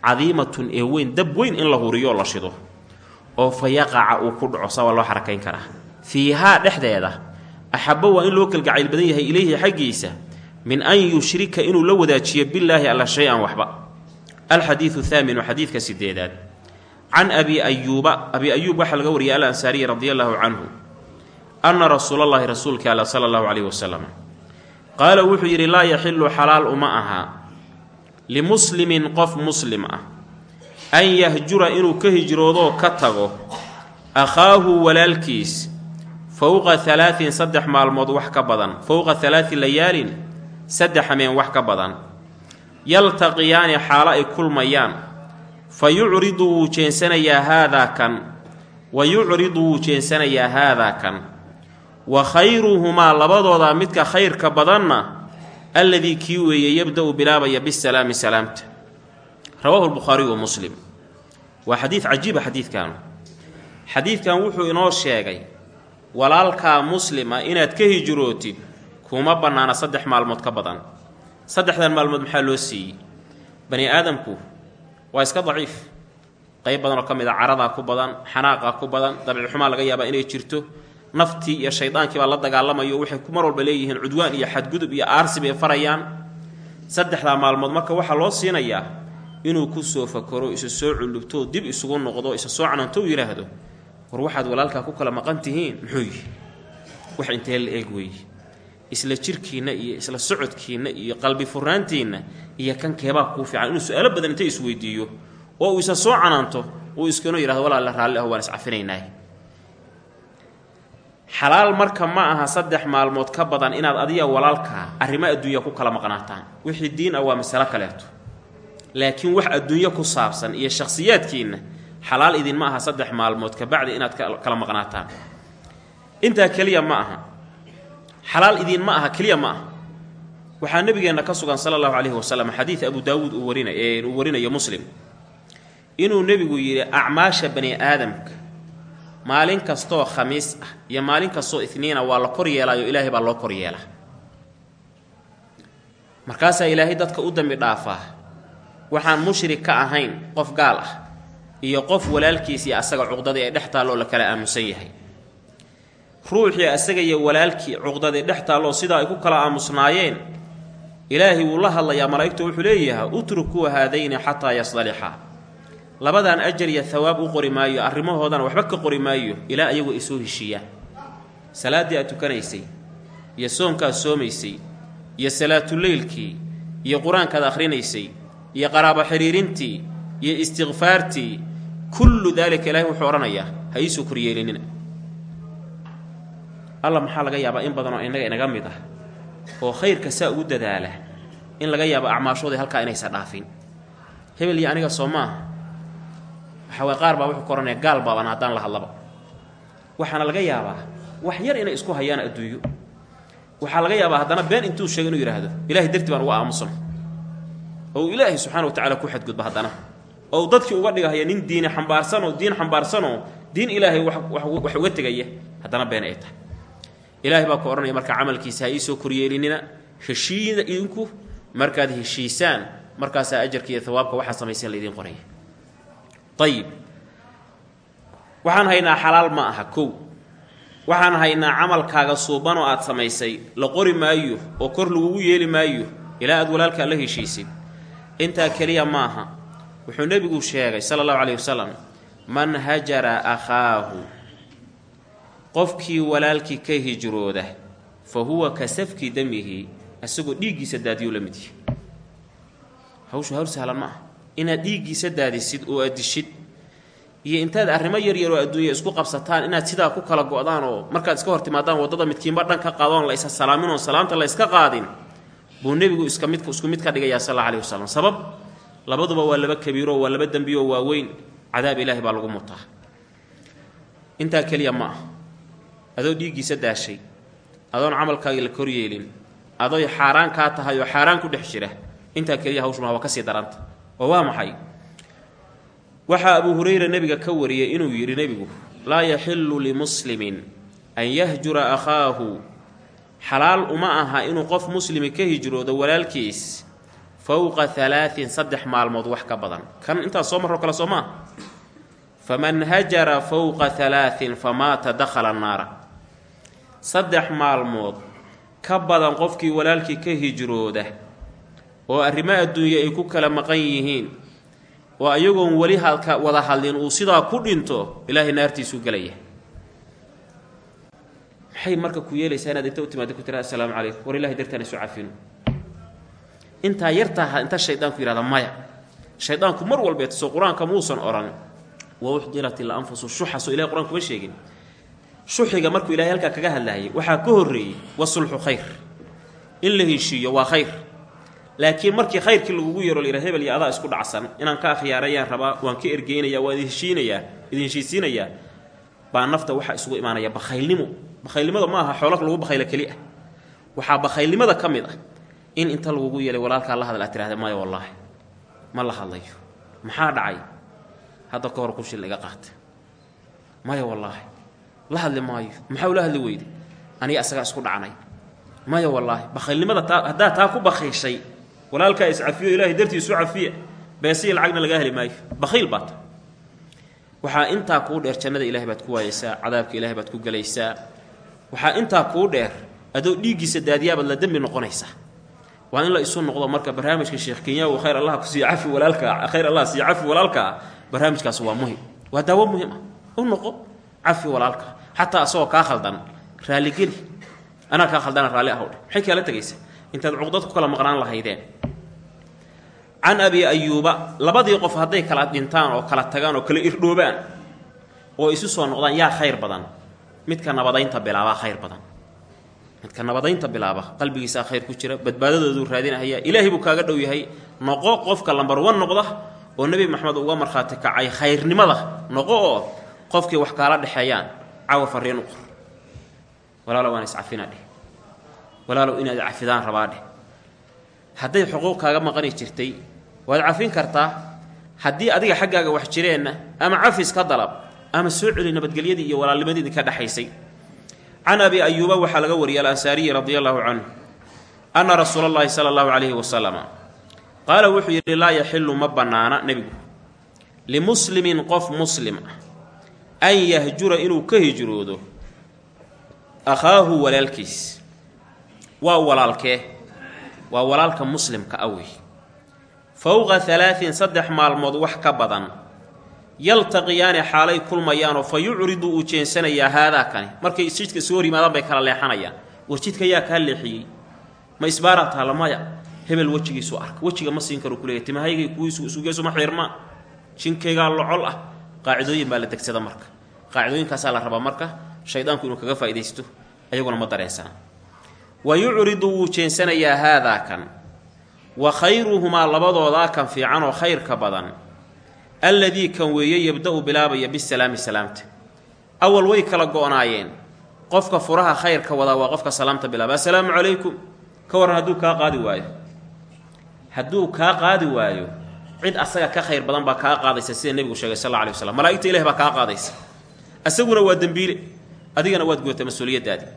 cadiimatun ee weyn dab weyn in la huriyoo la shido oo fa yaqaca uu ku dhaco saa waa loo xarakayn karaa fiihaa dhexdeeda axabba waa in loo kalgacayl badan yahay ilayhi xaggiisa min an yushrika inuu la wadaajiyo billaahi alla shay-an waxba alxadiidu thaaminu xadiidka sideedaad can abi ayuuba abi ayuub waxaa laga wariyay al ansaariyi canhu anna rasuulallaahi rasuulka alla sala allahu caleyhi wasalam qaala wuxuu yidhi laa yaxilu xalaal uma aha. Limuslimin qof muslim ah. An yahjura inuu ka hijroodoo ka tago. Akhaahu walaalkiis. Fowqa halaatin saddex maalmood wax ka badan. Fowqa halaati layaalin saddex hameen wax ka badan. Yaltaqiyaani xaalo ay kulmayaan. Fa yucridu wuu jeensanayaa haadaa kan. Wa yucridu wuu jeensanayaa haadaa kan wa khayruhumaa labadooda midka khayrka badanna alladii kii weeye yabda-u bilaabaya bisalaami salaamta. Rawaahu lbukhaariyu wa muslim. Waa xadiid cajiiba xadiidkaanu. Xadiidkan wuxuu inoo sheegay walaalkaa muslima inaad ka hijrootid kuma bannaana saddex maalmood ka badan. Saddexdan maalmood maxaa loo siiyey? Bani aadamku waa iska daciif. Qayb badan oo ka mid a caradaa ku badan xanaaqaa ku badan dabcixumaa laga yaabaa inay jirto naftii iyo shaydaankii baa la dagaalamayo waxay mar walba leeyihiin cudwaan iyo xadgudub iyo aarsi bay farayaan. Saddexdaa maalmood marka waxaa loo siinayaa inuu ku soo fakaro isa soo cullubtoo dib isugu noqdo isa soo cananto u yidhaahdo war waxaad walaalkaa ku kala maqan tihiin? Muxuu yihi wax intee la eeg weeye isla jirkiinna iyo isla socodkiinna iyo qalbi furaantiinna iyo kan keebaa kuu fiican inuu su'aalo badan inta isweydiiyo oo uu isa soo canaanto uu iskanu yidhahdo walaalla raalli ah waan iscafinaynaa xalaal marka ma aha saddex maalmood ka badan inaad adiga walaalkaa arrimo adduunya ku kala maqnaataan. Wixii diin ah waa masalo kaleeto. Laakiin wax adduunyo ku saabsan iyo shakhsiyaadkiinna xalaal idinma aha saddex maalmood kabacdi inaad kala maqnaataan. Intaa keliya ma aha. Xalaal idinma aha keliya ma aha. Waxaa nabigeenna ka sugan sala allahu calayhi wasalam xadiid abu daawuud uu warina uu warinayo muslim. Inuu nebigu yidhi acmaasha bani aadamka maalin kastoo khamiis ah iyo maalin kastoo itniina waa la kor yeelaayo ilaahay baa loo kor yeelaa. Markaasaa ilaahay dadka u dambi dhaafaa waxaan mushrik ka ahayn qof gaal ah iyo qof walaalkiis iyo asaga cuqdadii ay dhex taalloo la kala aamusan yahay. Ruuxii asaga iyo walaalkii cuqdadii dhex taalloo sidaa ay ku kala aamusnaayeen ilaahay wuu la hadlayaa malaa'igtu wuxuu leeyahay utrukuu haadayni xataa yasdalixaa labadan ajar iyo hawaab u qori maayo arrimahoodana waxba ka qori maayo ilaa ayagu ay soo salaaddii aad tukanaysay iyo soonkaad soomaysay iyo salaatuleylkii iyo qur'aankaad akhrinaysay iyo qaraabo xidhiirintii iyo istikfaartii kullu daalika ilaahay wuxuu odhanayaa ha iisoo koryeelinina alla maxaa laga yaabaa in badanoo innaga inaga mid ah oo khayrka saa ugu dadaala in laga yaabo acmaashooda halkaa inaysan dhaafin. Hebel iyo aniga soo maaha waxaway qaar baa wuxuu ka odhanaya gaal baaban haddaan la hadlaba. Waxaana laga yaabaa wax yar inay isku hayaan adduunyo. Waxaa laga yaabaa haddana been intuu sheego inuu yidhaahdo ilahay dartii baan uga aamusan. Oo ilaahay subxaana wa tacala ku xadgudba haddana. Oo dadkii uga dhigahaya nin diini xambaarsanoo diin xambaarsanoo diin ilaahay wax uga tegaya haddana been ay tahay. Ilaahay baa ku markaa camalkiisa ha iisoo koryeelinina heshiida idinku markaad heshiisaan markaasaa ajarka iyo hawaabka waxaa samayseen laydiin qoraya ayib waxaan haynaa xalaal ma aha kow. Waxaan haynaa camalkaaga suubanoo aad samaysay. La qori maayo oo kor lagugu yeeli maayo. Ilaa aad walaalkaa la heshiisid. Intaa keliya ma aha. Wuxuu nebigu sheegay sala allahu calayhi wasalam man hajara akhaahu. Qofkii walaalkii ka hijrooda fa huwa ka safki damihi isagoo dhiiggiisa daadiyuu la mid yahi hawshu hawl sahlan ma aha inaad dhiiggiisa daadisid oo aad dishid. Iyo intaad arrimo yar yaroo adduunya isku qabsataan inaad sidaa ku kala go'daan oo markaad iska hor timaadaan waddada midkiinba dhan ka qaadoon la isa salaamin oon salaamta la yska qaadin buu nebigu iska mid isku mid ka dhigayaa sal alla alayhi wasalam sabab labaduba waa laba kabiiro waa laba dembioo waaweyn. Cadaab ilaahi baa lagu mutaa intaa keliya ma ah adoo dhiiggiisa daashay adoon camalkaagii la koryeelin adoy xaaraan kaa tahay oo xaaraan ku dhex jira intaa keliya hawshuma waa ka sii daranta oo waa maxay? Waxaa abuu hurayra nebiga ka wariyey inuu yidhi nebigu laa yaxillu limuslimin an yahjura akhaahu. Xalaal uma aha inuu qof muslimi ka hijroodo walaalkiis fowqa halaain saddex maalmood wax ka badan. Kan intaas soo marro kale soo maa faman hajara fowqa halaain famaata dakhala naara saddex maalmood ka badan qofkii walaalkii ka hijrooda oo arrimo adduunya ay ku kala maqan yihiin. Oo ayagoon weli halka wada hadlin uu sidaa ku dhinto ilaahay naartiisuu gelaya maxay marka ku yeelaysaa inaad inta u timaada ku tira assalaamu calaykum. War ilahay dartaan isu cafino intaa yartaa inta shaydaanku yihahda maya shaydaanku mar walbeet soo qur'aanka muusan odhan wa uxdirat il anfusu shuxa soo ilahay qur'aanku ma sheegin. Shuxiga markuu ilahay halkaa kaga hadlaayay waxaa ka horreeyey wa sulxu khayr. In la heshiiyo waa khayr laakiin markii khayrkii lagugu yaro layidha hebel iyo adaa isku dhacsan inaan ka akhyaarayaan rabaa waan ka ergeynayaa waan heshiinayaa idin heshiisiinayaa baa nafta waxaa isugu imaanaya bakhaylnimo. Bakhaylnimada ma aha xoolo lagu bakhayla keli ah. Waxaa bakhaylnimada ka mid ah in inta lagugu yeelay walaalkaa la hadal aad tirahda maya wallaahi ma la hadlayo. Maxaa dhacay? Hadda ka hor kushil iga qaatay. Maya wallaahi la hadli maayo. Maxaa ula hadli weyday? Aniga asagaa isku dhacnay. Maya wallaahi bakhaylnimada taa haddaad taa ku bakhayshay walaalkaa iscafiyo ilaahay dartiisu cafiya beesiya lacagna lagaa heli maayo. Bakhayl baad. Ta waxaa intaa kuu dheer jannada ilahay baad ku waayaysaa cadaabka ilahay baad ku gelaysaa waxaa intaa kuu dheer adoo dhiiggiisa daadiyaabaad la dembi noqonaysaa. Waa in la isu noqdo marka barnaamijka sheekh kenyaw khayr allah kusiiyo cafi walaalkaa khayr allah siiyo cafi walaalkaa barnaamijkaas waa muhiim waa daawo muhiim ah. U noqo cafi walaalka. Xataa asagoo kaa khaldan raalligeli anaa kaa khaldana raalli ahw dheh maxay kaala tegaysa intaad cuqdad ku kala maqnaan lahaydeen. Can abi ayuuba labadii qof hadday kala dhintaan oo kala tagaan oo kala irdhoobaan oo isu soo noqdaan yaa khayr badan. Midka nabadaynta bilaabaa khayr badan. Midka nabadaynta bilaaba qalbigiisaa khayr ku jira badbaadadooduu raadinahaya ilaahay buu kaaga dhow yahay noqo qofka lambar wan noqda oo nebi maxamed uga markhaati kacay khayrnimada noqo oo qofkii wax kaala dhexeeyaan cawa fariin u qor. Walaalow waan iscafina dheh walaalow inaad cafidaan rabaa dheh. Hadday xuquuq kaaga maqani jirtay waad cafin kartaa. Haddii adiga xaggaaga wax jireenna ama cafis ka dalab ama soo celi nabadgelyadii iyo walaalnimadii idinka dhexaysay can abi ayuuba waxaa laga wariyay alansaariyi radia allahu canhu anna rasuula allahi sala allahu calayhi wasalama qaala wuxuu yidhi laa yaxilu ma bannaana nebigu. Limuslimin qof muslim ah an yahjura inuu ka hijroodo akhaahu walaalkiis waa walaalkee? Waa walaalka muslimka awey fowqa halaain saddex maalmood wax ka badan. Yaltaqiyaani xaalay kulmayaanoo fa yucridu uu jeensanayaa haadaa kani. Markay jidka isu hor yimaadaan bay kala leexanayaan. War jidka yaa kaa leexiyey. Ma isbaaraa taalla maya? Hebel wejigiisu arka. Wejiga ma siin karo kuleeya timahaygay kuwiisu isugeesu ma xiirmaa jinkaygaa locol ah. Qaacidooyin baa la degsada marka. Qaacidooyinkaasaa la rabaa marka. Shaydaanku inuu kaga faa'iidaysto. Ayaguna ma dareensana wa yucridu wuu jeensanayaa haadaa kan wa khayruhumaa labadoodaa kan fiican oo khayrka badan alladii kan weeye yabda-u bilaabaya bisalaami salaamta awal way kala go-naayeen qofka furaha khayrka wadaa waa qofka salaamta bilaaba assalaamu calaykum ka warran hadduu kaa qaadi waayo hadduu kaa qaadi waayo cid asaga ka khayr badan baa kaa qaadaysa sida nebigu sheegay sal alla alay waslam malaa'igta ilahi baa kaa qaadaysa isaguna waa dembiile adigana waad gudatay mas'uuliyaddaadii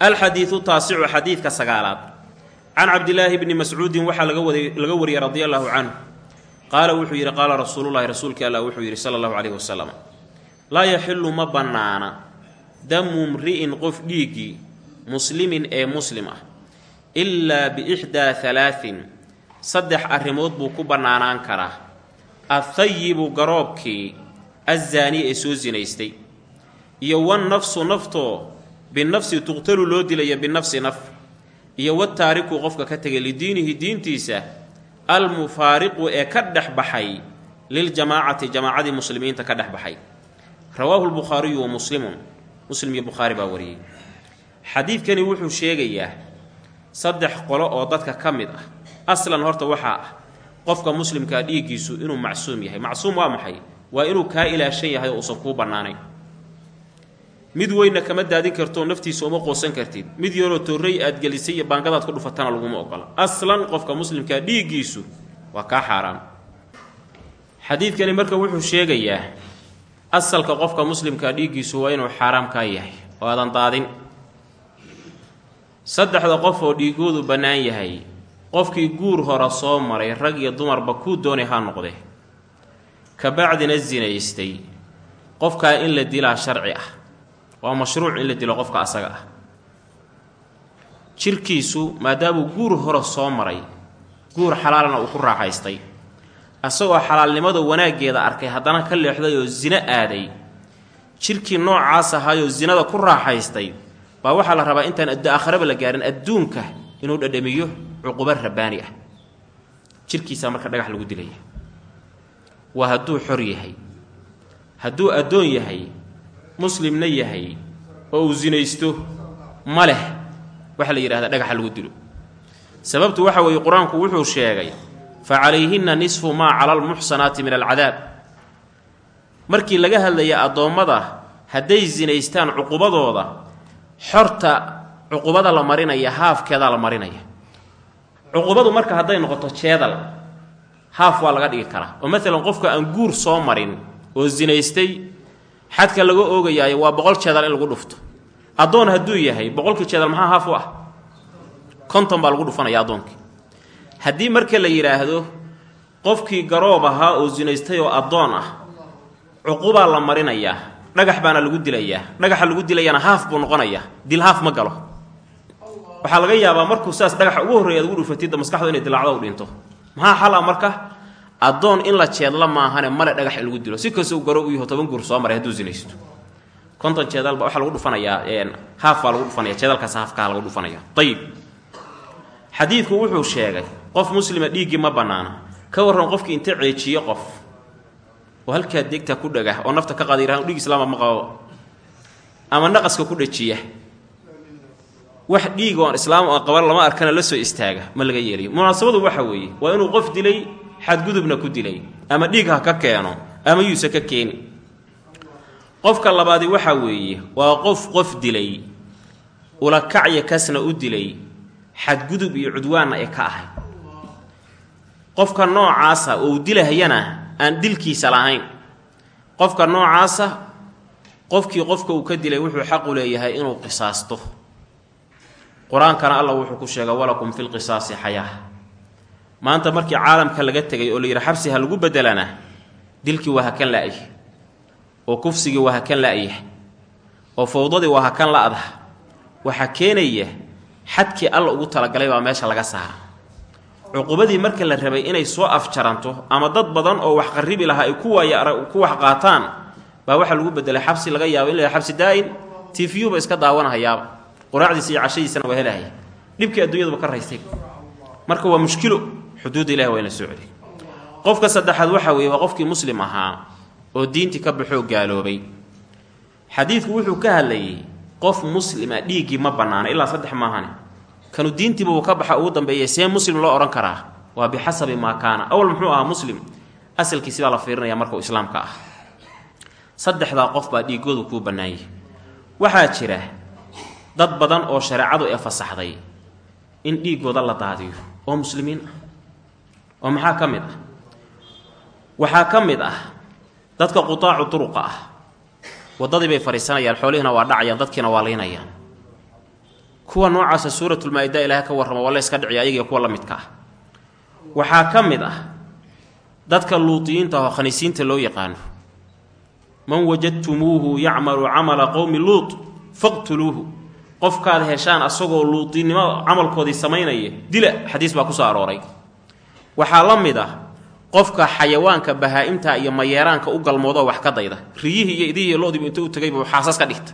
alxadiidu taasicu xadiidka sagaalaad. Can cabdilaahi bni mascuudin waxaa laga wariyey radia allahu canhu. Qaala wuxuu yidhi qaala rasuululahi rasuulkii allah wuxuu yidhi sala allahu calayhi wasalam laa yaxilu ma bannaana damu mri'in qof dhiiggii muslimin ee muslim ah ilaa biixdaa halaain saddex arrimood buu ku bannaanaan karaa. Athayibu garoobkii azzaani ee soo sinaystay iyo wannafsu naftoo binafsi tuqtalu loo dilaya binafsi naf iyo wataariku qofka ka tegay lidiinihi diintiisa almufaariqu ee ka dhex baxay liljamaacati jamaacadii muslimiinta ka dhex baxay. Rawaahu lbukhaariyu wa muslimun. Muslim iyo bukhaari baa wariyey. Xadiidkani wuxuu sheegayaa saddex qolo oo dadka ka mid ah. Aslan horta waxaa ah qofka muslimkaa dhiiggiisu inuu macsuum yahay. Macsuum waa maxay? Waa inuu kaa ilaashan yahay oo uusan kuu bannaanayn mid weynna kama daadin kartoo naftiisa uma qoosan kartid. Mid yaroo torrey aad gelisay iyo baangadaad ku dhufatana laguma ogola. Aslan qofka muslimkaa dhiiggiisu waa kaa xaaraan xadiidkani marka wuxuu sheegayaa asalka qofka muslimkaa dhiiggiisu waa inuu xaaraam kaa yahay oo aadan daadin. Saddexda qof oo dhiigoodu bannaan yahay qofkii guur hore soo maray rag iyo dumarba kuu doonay ha noqde kabacdina sinaystay qofkaa in la dilaa sharci ah waa mashruuc in la dilo qofka asaga ah. Jirkiisu maadaamuu guur hore soo maray guur xalaalna uu ku raaxaystay. Asagoo xalaalnimada wanaaggeeda arkay haddana ka leexday oo sino aaday. Jirkii noocaas ahaayoo sinada ku raaxaystay baa waxaa la rabaa intaan aakharaba la gaarin adduunka inuu dhadhamiyo cuquba rabbaani ah. Jirkiisaa marka dhagax lagu dilaya. Waa hadduu xor yahay hadduu addoon yahay muslimna yahay oo uu sinaysto ma leh. Waxaa la yidhahdaa dhagaxa lagu dilo. Sababtu waxa weeye qur'aanku wuxuu sheegay fa calayhinna nisfu maa cala almuxsanaati min alcadaab. Markii laga hadlaya addoommada hadday sinaystaan cuqubadooda xorta cuqubada la marinaya haafkeedaa la marinaya. Cuqubadu marka hadday noqoto jeedal haaf waa laga dhigi karaa. Oo maalan qofka aan guur soo marin oo zinaystay xadka laga oogayaayo waa boqol jeedal in lagu dhufto. Addoon hadduu yahay boqolkii jeedal maxaa haaf u ah? konton baa lagu dhufanaya addoonkii. Haddii marka la yidhaahdo qofkii garoob ahaa oo zinaystay oo addoon ah cuqubaa la marinayaa dhagax baana lagu dilayaa dhagaxa lagu dilayana haaf buu noqonayaa dil haaf ma galo. Waxaa laga yaabaa markuu saas dhagaxa ugu horreeya ad ugu dhufatidda maskaxdu inay dilaacdo u dhinto. Maxaa xal ah marka addoon in la jeedla maahane male dhagax lagu dilo. Si kastoo garoob u yaho toban guur soo maray hadduu zinaysto. Konton jeedalba waxaa lagu dhufanayaa haaf baa lagu dhufanaya jeedalkaas haafkaha lagu dhufanaya ayib xadiidku wuxuu sheegay qof muslima dhiiggii ma bannaana ka warran qofkii inta ceejiyo qof. Oo halkaa deegta ku dhagah oo nafta ka qaada yirahan dhiig islaama ma qabo ama naqaska ku dhajiya wax dhiig oon islaam qaban lama arkana la soo istaaga ma laga yeeliyo. Munaasabadu waxa weeye waa inuu qof dilay xadgudubna ku dilay ama dhiig ha ka keeno ama yuuse ka keeni. Qofka labaadi waxa weeye waa qof qof dilay ulakacya kasna u dilay xadgudub iyo cudwaanna ee ka ahay qofka noocaasa oo uu dilahayana aan dilkiisa lahayn. Qofka noocaasa qofkii qofka uu ka dilay wuxuu xaqu leeyahay inuu qisaasto. Qur'aankana allah wuxuu ku sheegay walakum fi lqisaasi xayaa maanta markii caalamka laga tegay oo la yidhi xabsi ha lagu bedelana dilkii waa hakan la-ay oo kufsigii waa hakan la-yah oo fawdadii waa hakan la-dah waxaa keenaya xadkii alla ugu talagalay baa meesha laga saara. Cuqubadii marka la rabay inay soo afjaranto ama dad badan oo wax qaribi lahaa ay ku waaya ku wax qaataan baa waxaa lagu bedelay xabsi laga yaabo in la xabsi daa-in tifiyuba iska daawanahayaaba quraacdiisa iyo cashadiisana waa helahaya dhibkii adduunyaduba ka raystay. Marka waa mushkilo xuduudda ilahi waa ina soo celi qofka saddexaad waxa weeye waa qofkii muslim ahaa oo diintii ka baxoo gaaloobay. Xadiidku wuxuu ka hadlayay qof muslima dhiiggii ma bannaana ilaa saddex maahane. Kanu diintiiba uu ka baxa ugu dambeeyay see muslim loo odhan karaa waa bixasabi maa kaana. Awal muxuu ahaa muslim asalkiisi la fiirinaya markuu islaamka ah. Saddexdaa qof baa dhiigoodu kuu bannaanyay waxaa jira dad badan oo shareecadu ee fasaxday in dhiigooda la daadiyo. Oo muslimiin? ah oo maxaa ka mid ah? Waxaa ka mid ah dadka qutaacu duruqa ah. Waddadii bay fadhiisanayaan xoolihiina waa dhacayaan dadkiina waa laynayaan kuwa noocaasa suuratulmaa-ida ilaah ka warrama waa la yska dhiciya ayagiiyo kuwa la midka ah. Waxaa ka mid ah dadka luutiyiinta ahoo khaniisiinta loo yaqaano. Man wajadtumuuhu yacmalu camala qowmi luut faqtuluuhu. Qofkaad heshaan asagoo luutinimo camalkoodii samaynaya dila xadiis baa ku soo arooray waxaa la mid ah qofka xayawaanka bahaa-imta iyo mayeeraanka u galmoodoo wax ka dayda. Riyihii iyo idihii loodiibu inta u tegay buu xaasas ka dhigta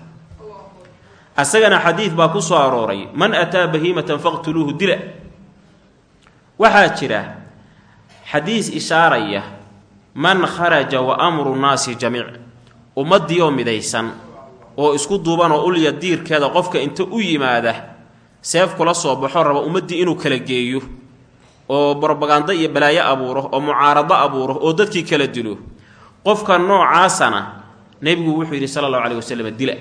asagana xadiid baa ku soo arooray man ataa bahiimatan faqtuluuhu dila. Waxaa jira xadiis ishaaraya man kharaja wa amru nnaasi jamiic. Ummaddiioo midaysan oo isku duubanoo ulya diirkeeda qofka inta u yimaada seef kula soo baxo raba ummaddii inuu kala geeyo oo brobagando iyo balaayo abuuro oo mucaarado abuuro oo dadkii kala dilo qofka noocaasana nebigu wuxuu yidhi sala allahu caleyh wasalam dila.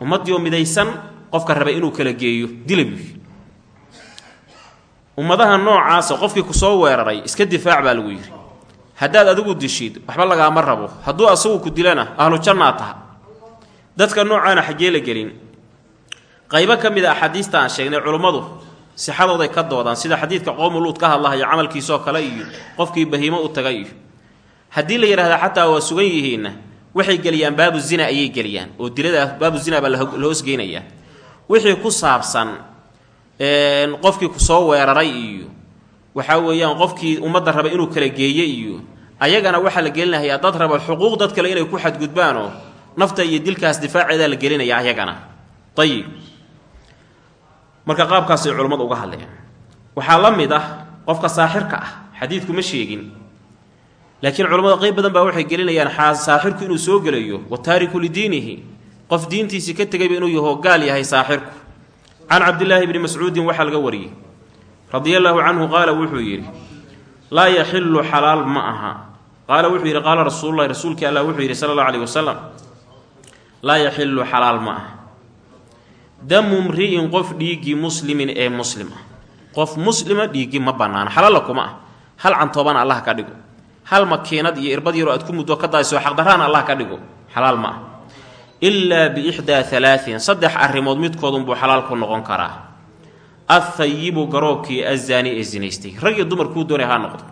Ummaddii oo midaysan qofka raba inuu kala geeyo dila buu ummadaha noocaasa qofkii ku soo weeraray iska difaac baa lagu yidhi. Haddaad adigu dishid waxba lagaama rabo. Hadduu asagu ku dilana ahlu jannaa taha. Dadka noocaana xaggee la gelin. Qaybo ka mid a axaadiista aan sheegnay culummadu sixadooday ka doodaan sida xadiidka qowmu luud ka hadlahaya camalkiisoo kale iyo qofkii bahiimo u tagay. Iyo haddii la yidhahda xataa waa sugan yihiinna waxay geliyaan baabu zina ayay geliyaan oo dilada baabu zina baa la hoosgeynayaa wixii ku saabsan qofkii ku soo weeraray iyo waxaa weeyaan qofkii ummadda raba inuu kala geeye iyo ayagana waxaa la gelinayaa dad raba xuquuq dad kale inay ku xadgudbaanoo nafta iyo dilkaas difaaceedaa la gelinaya ayagana. Ayib marka qaabkaasay culummadu uga hadleen. Waxaa la mid ah qofka saaxirka ah xadiidku ma sheegin. Laakiin culammada qeyb badan baa waxay gelinayaan saaxirku inuu soo gelayo wa taariku lidiinihi qof diintiisii ka tegayba inuu yaho gaal yahay saaxirku. Can cabdillaahi bni mascuudin waxaa laga wariyey. Radia allaahu canhu qaala wuxuu yidhi laa yaxillu xalaal ma aha. Qaala wuxuu yidhi qaala rasuululahi rasuulkii allah wuxuu yidhi sala allahu aleyh wasalam laa yaxillu xalaal ma aha damu mri'in qof dhiiggii muslimin ee muslim ah. Qof muslima dhiiggii ma bannaana xalaalla kuma ah. Hal cantoobana allah ka dhigo. Hal makiinad iyo irbad yaroo aad ku muddo ka daayso xaqdarraana allah ka dhigo xalaal ma ah. Ilaa biixdaa alaain saddex arrimood midkoodunbuu xalaal ku noqon karaa. Athayibu garoobkii azaani ee zinaystay. Rag iyo dumar kuu doonay ha noqdo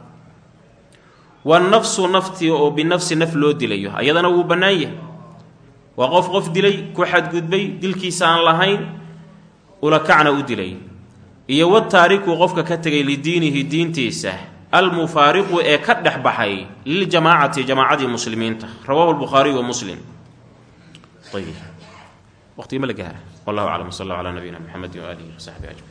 wanafsu naftii oo binafsi naf loo dilayo ayadana wuu bannaan yahay waa qof qof dilay ku xadgudbay dilkiisa aan lahayn ulakacna u dilay. Iyo wataariku qofka ka tegay lidiinihi diintiisa almufaariqu ee ka dhex baxay liljamaacati jamaacadii muslimiinta. Rawaahu lbukhaariy wa muslim. Ayb waqtigii ma la gaara wallahu aclam alla calaa nabiyina mxamedi waaalihi wasaxbi ajmaciin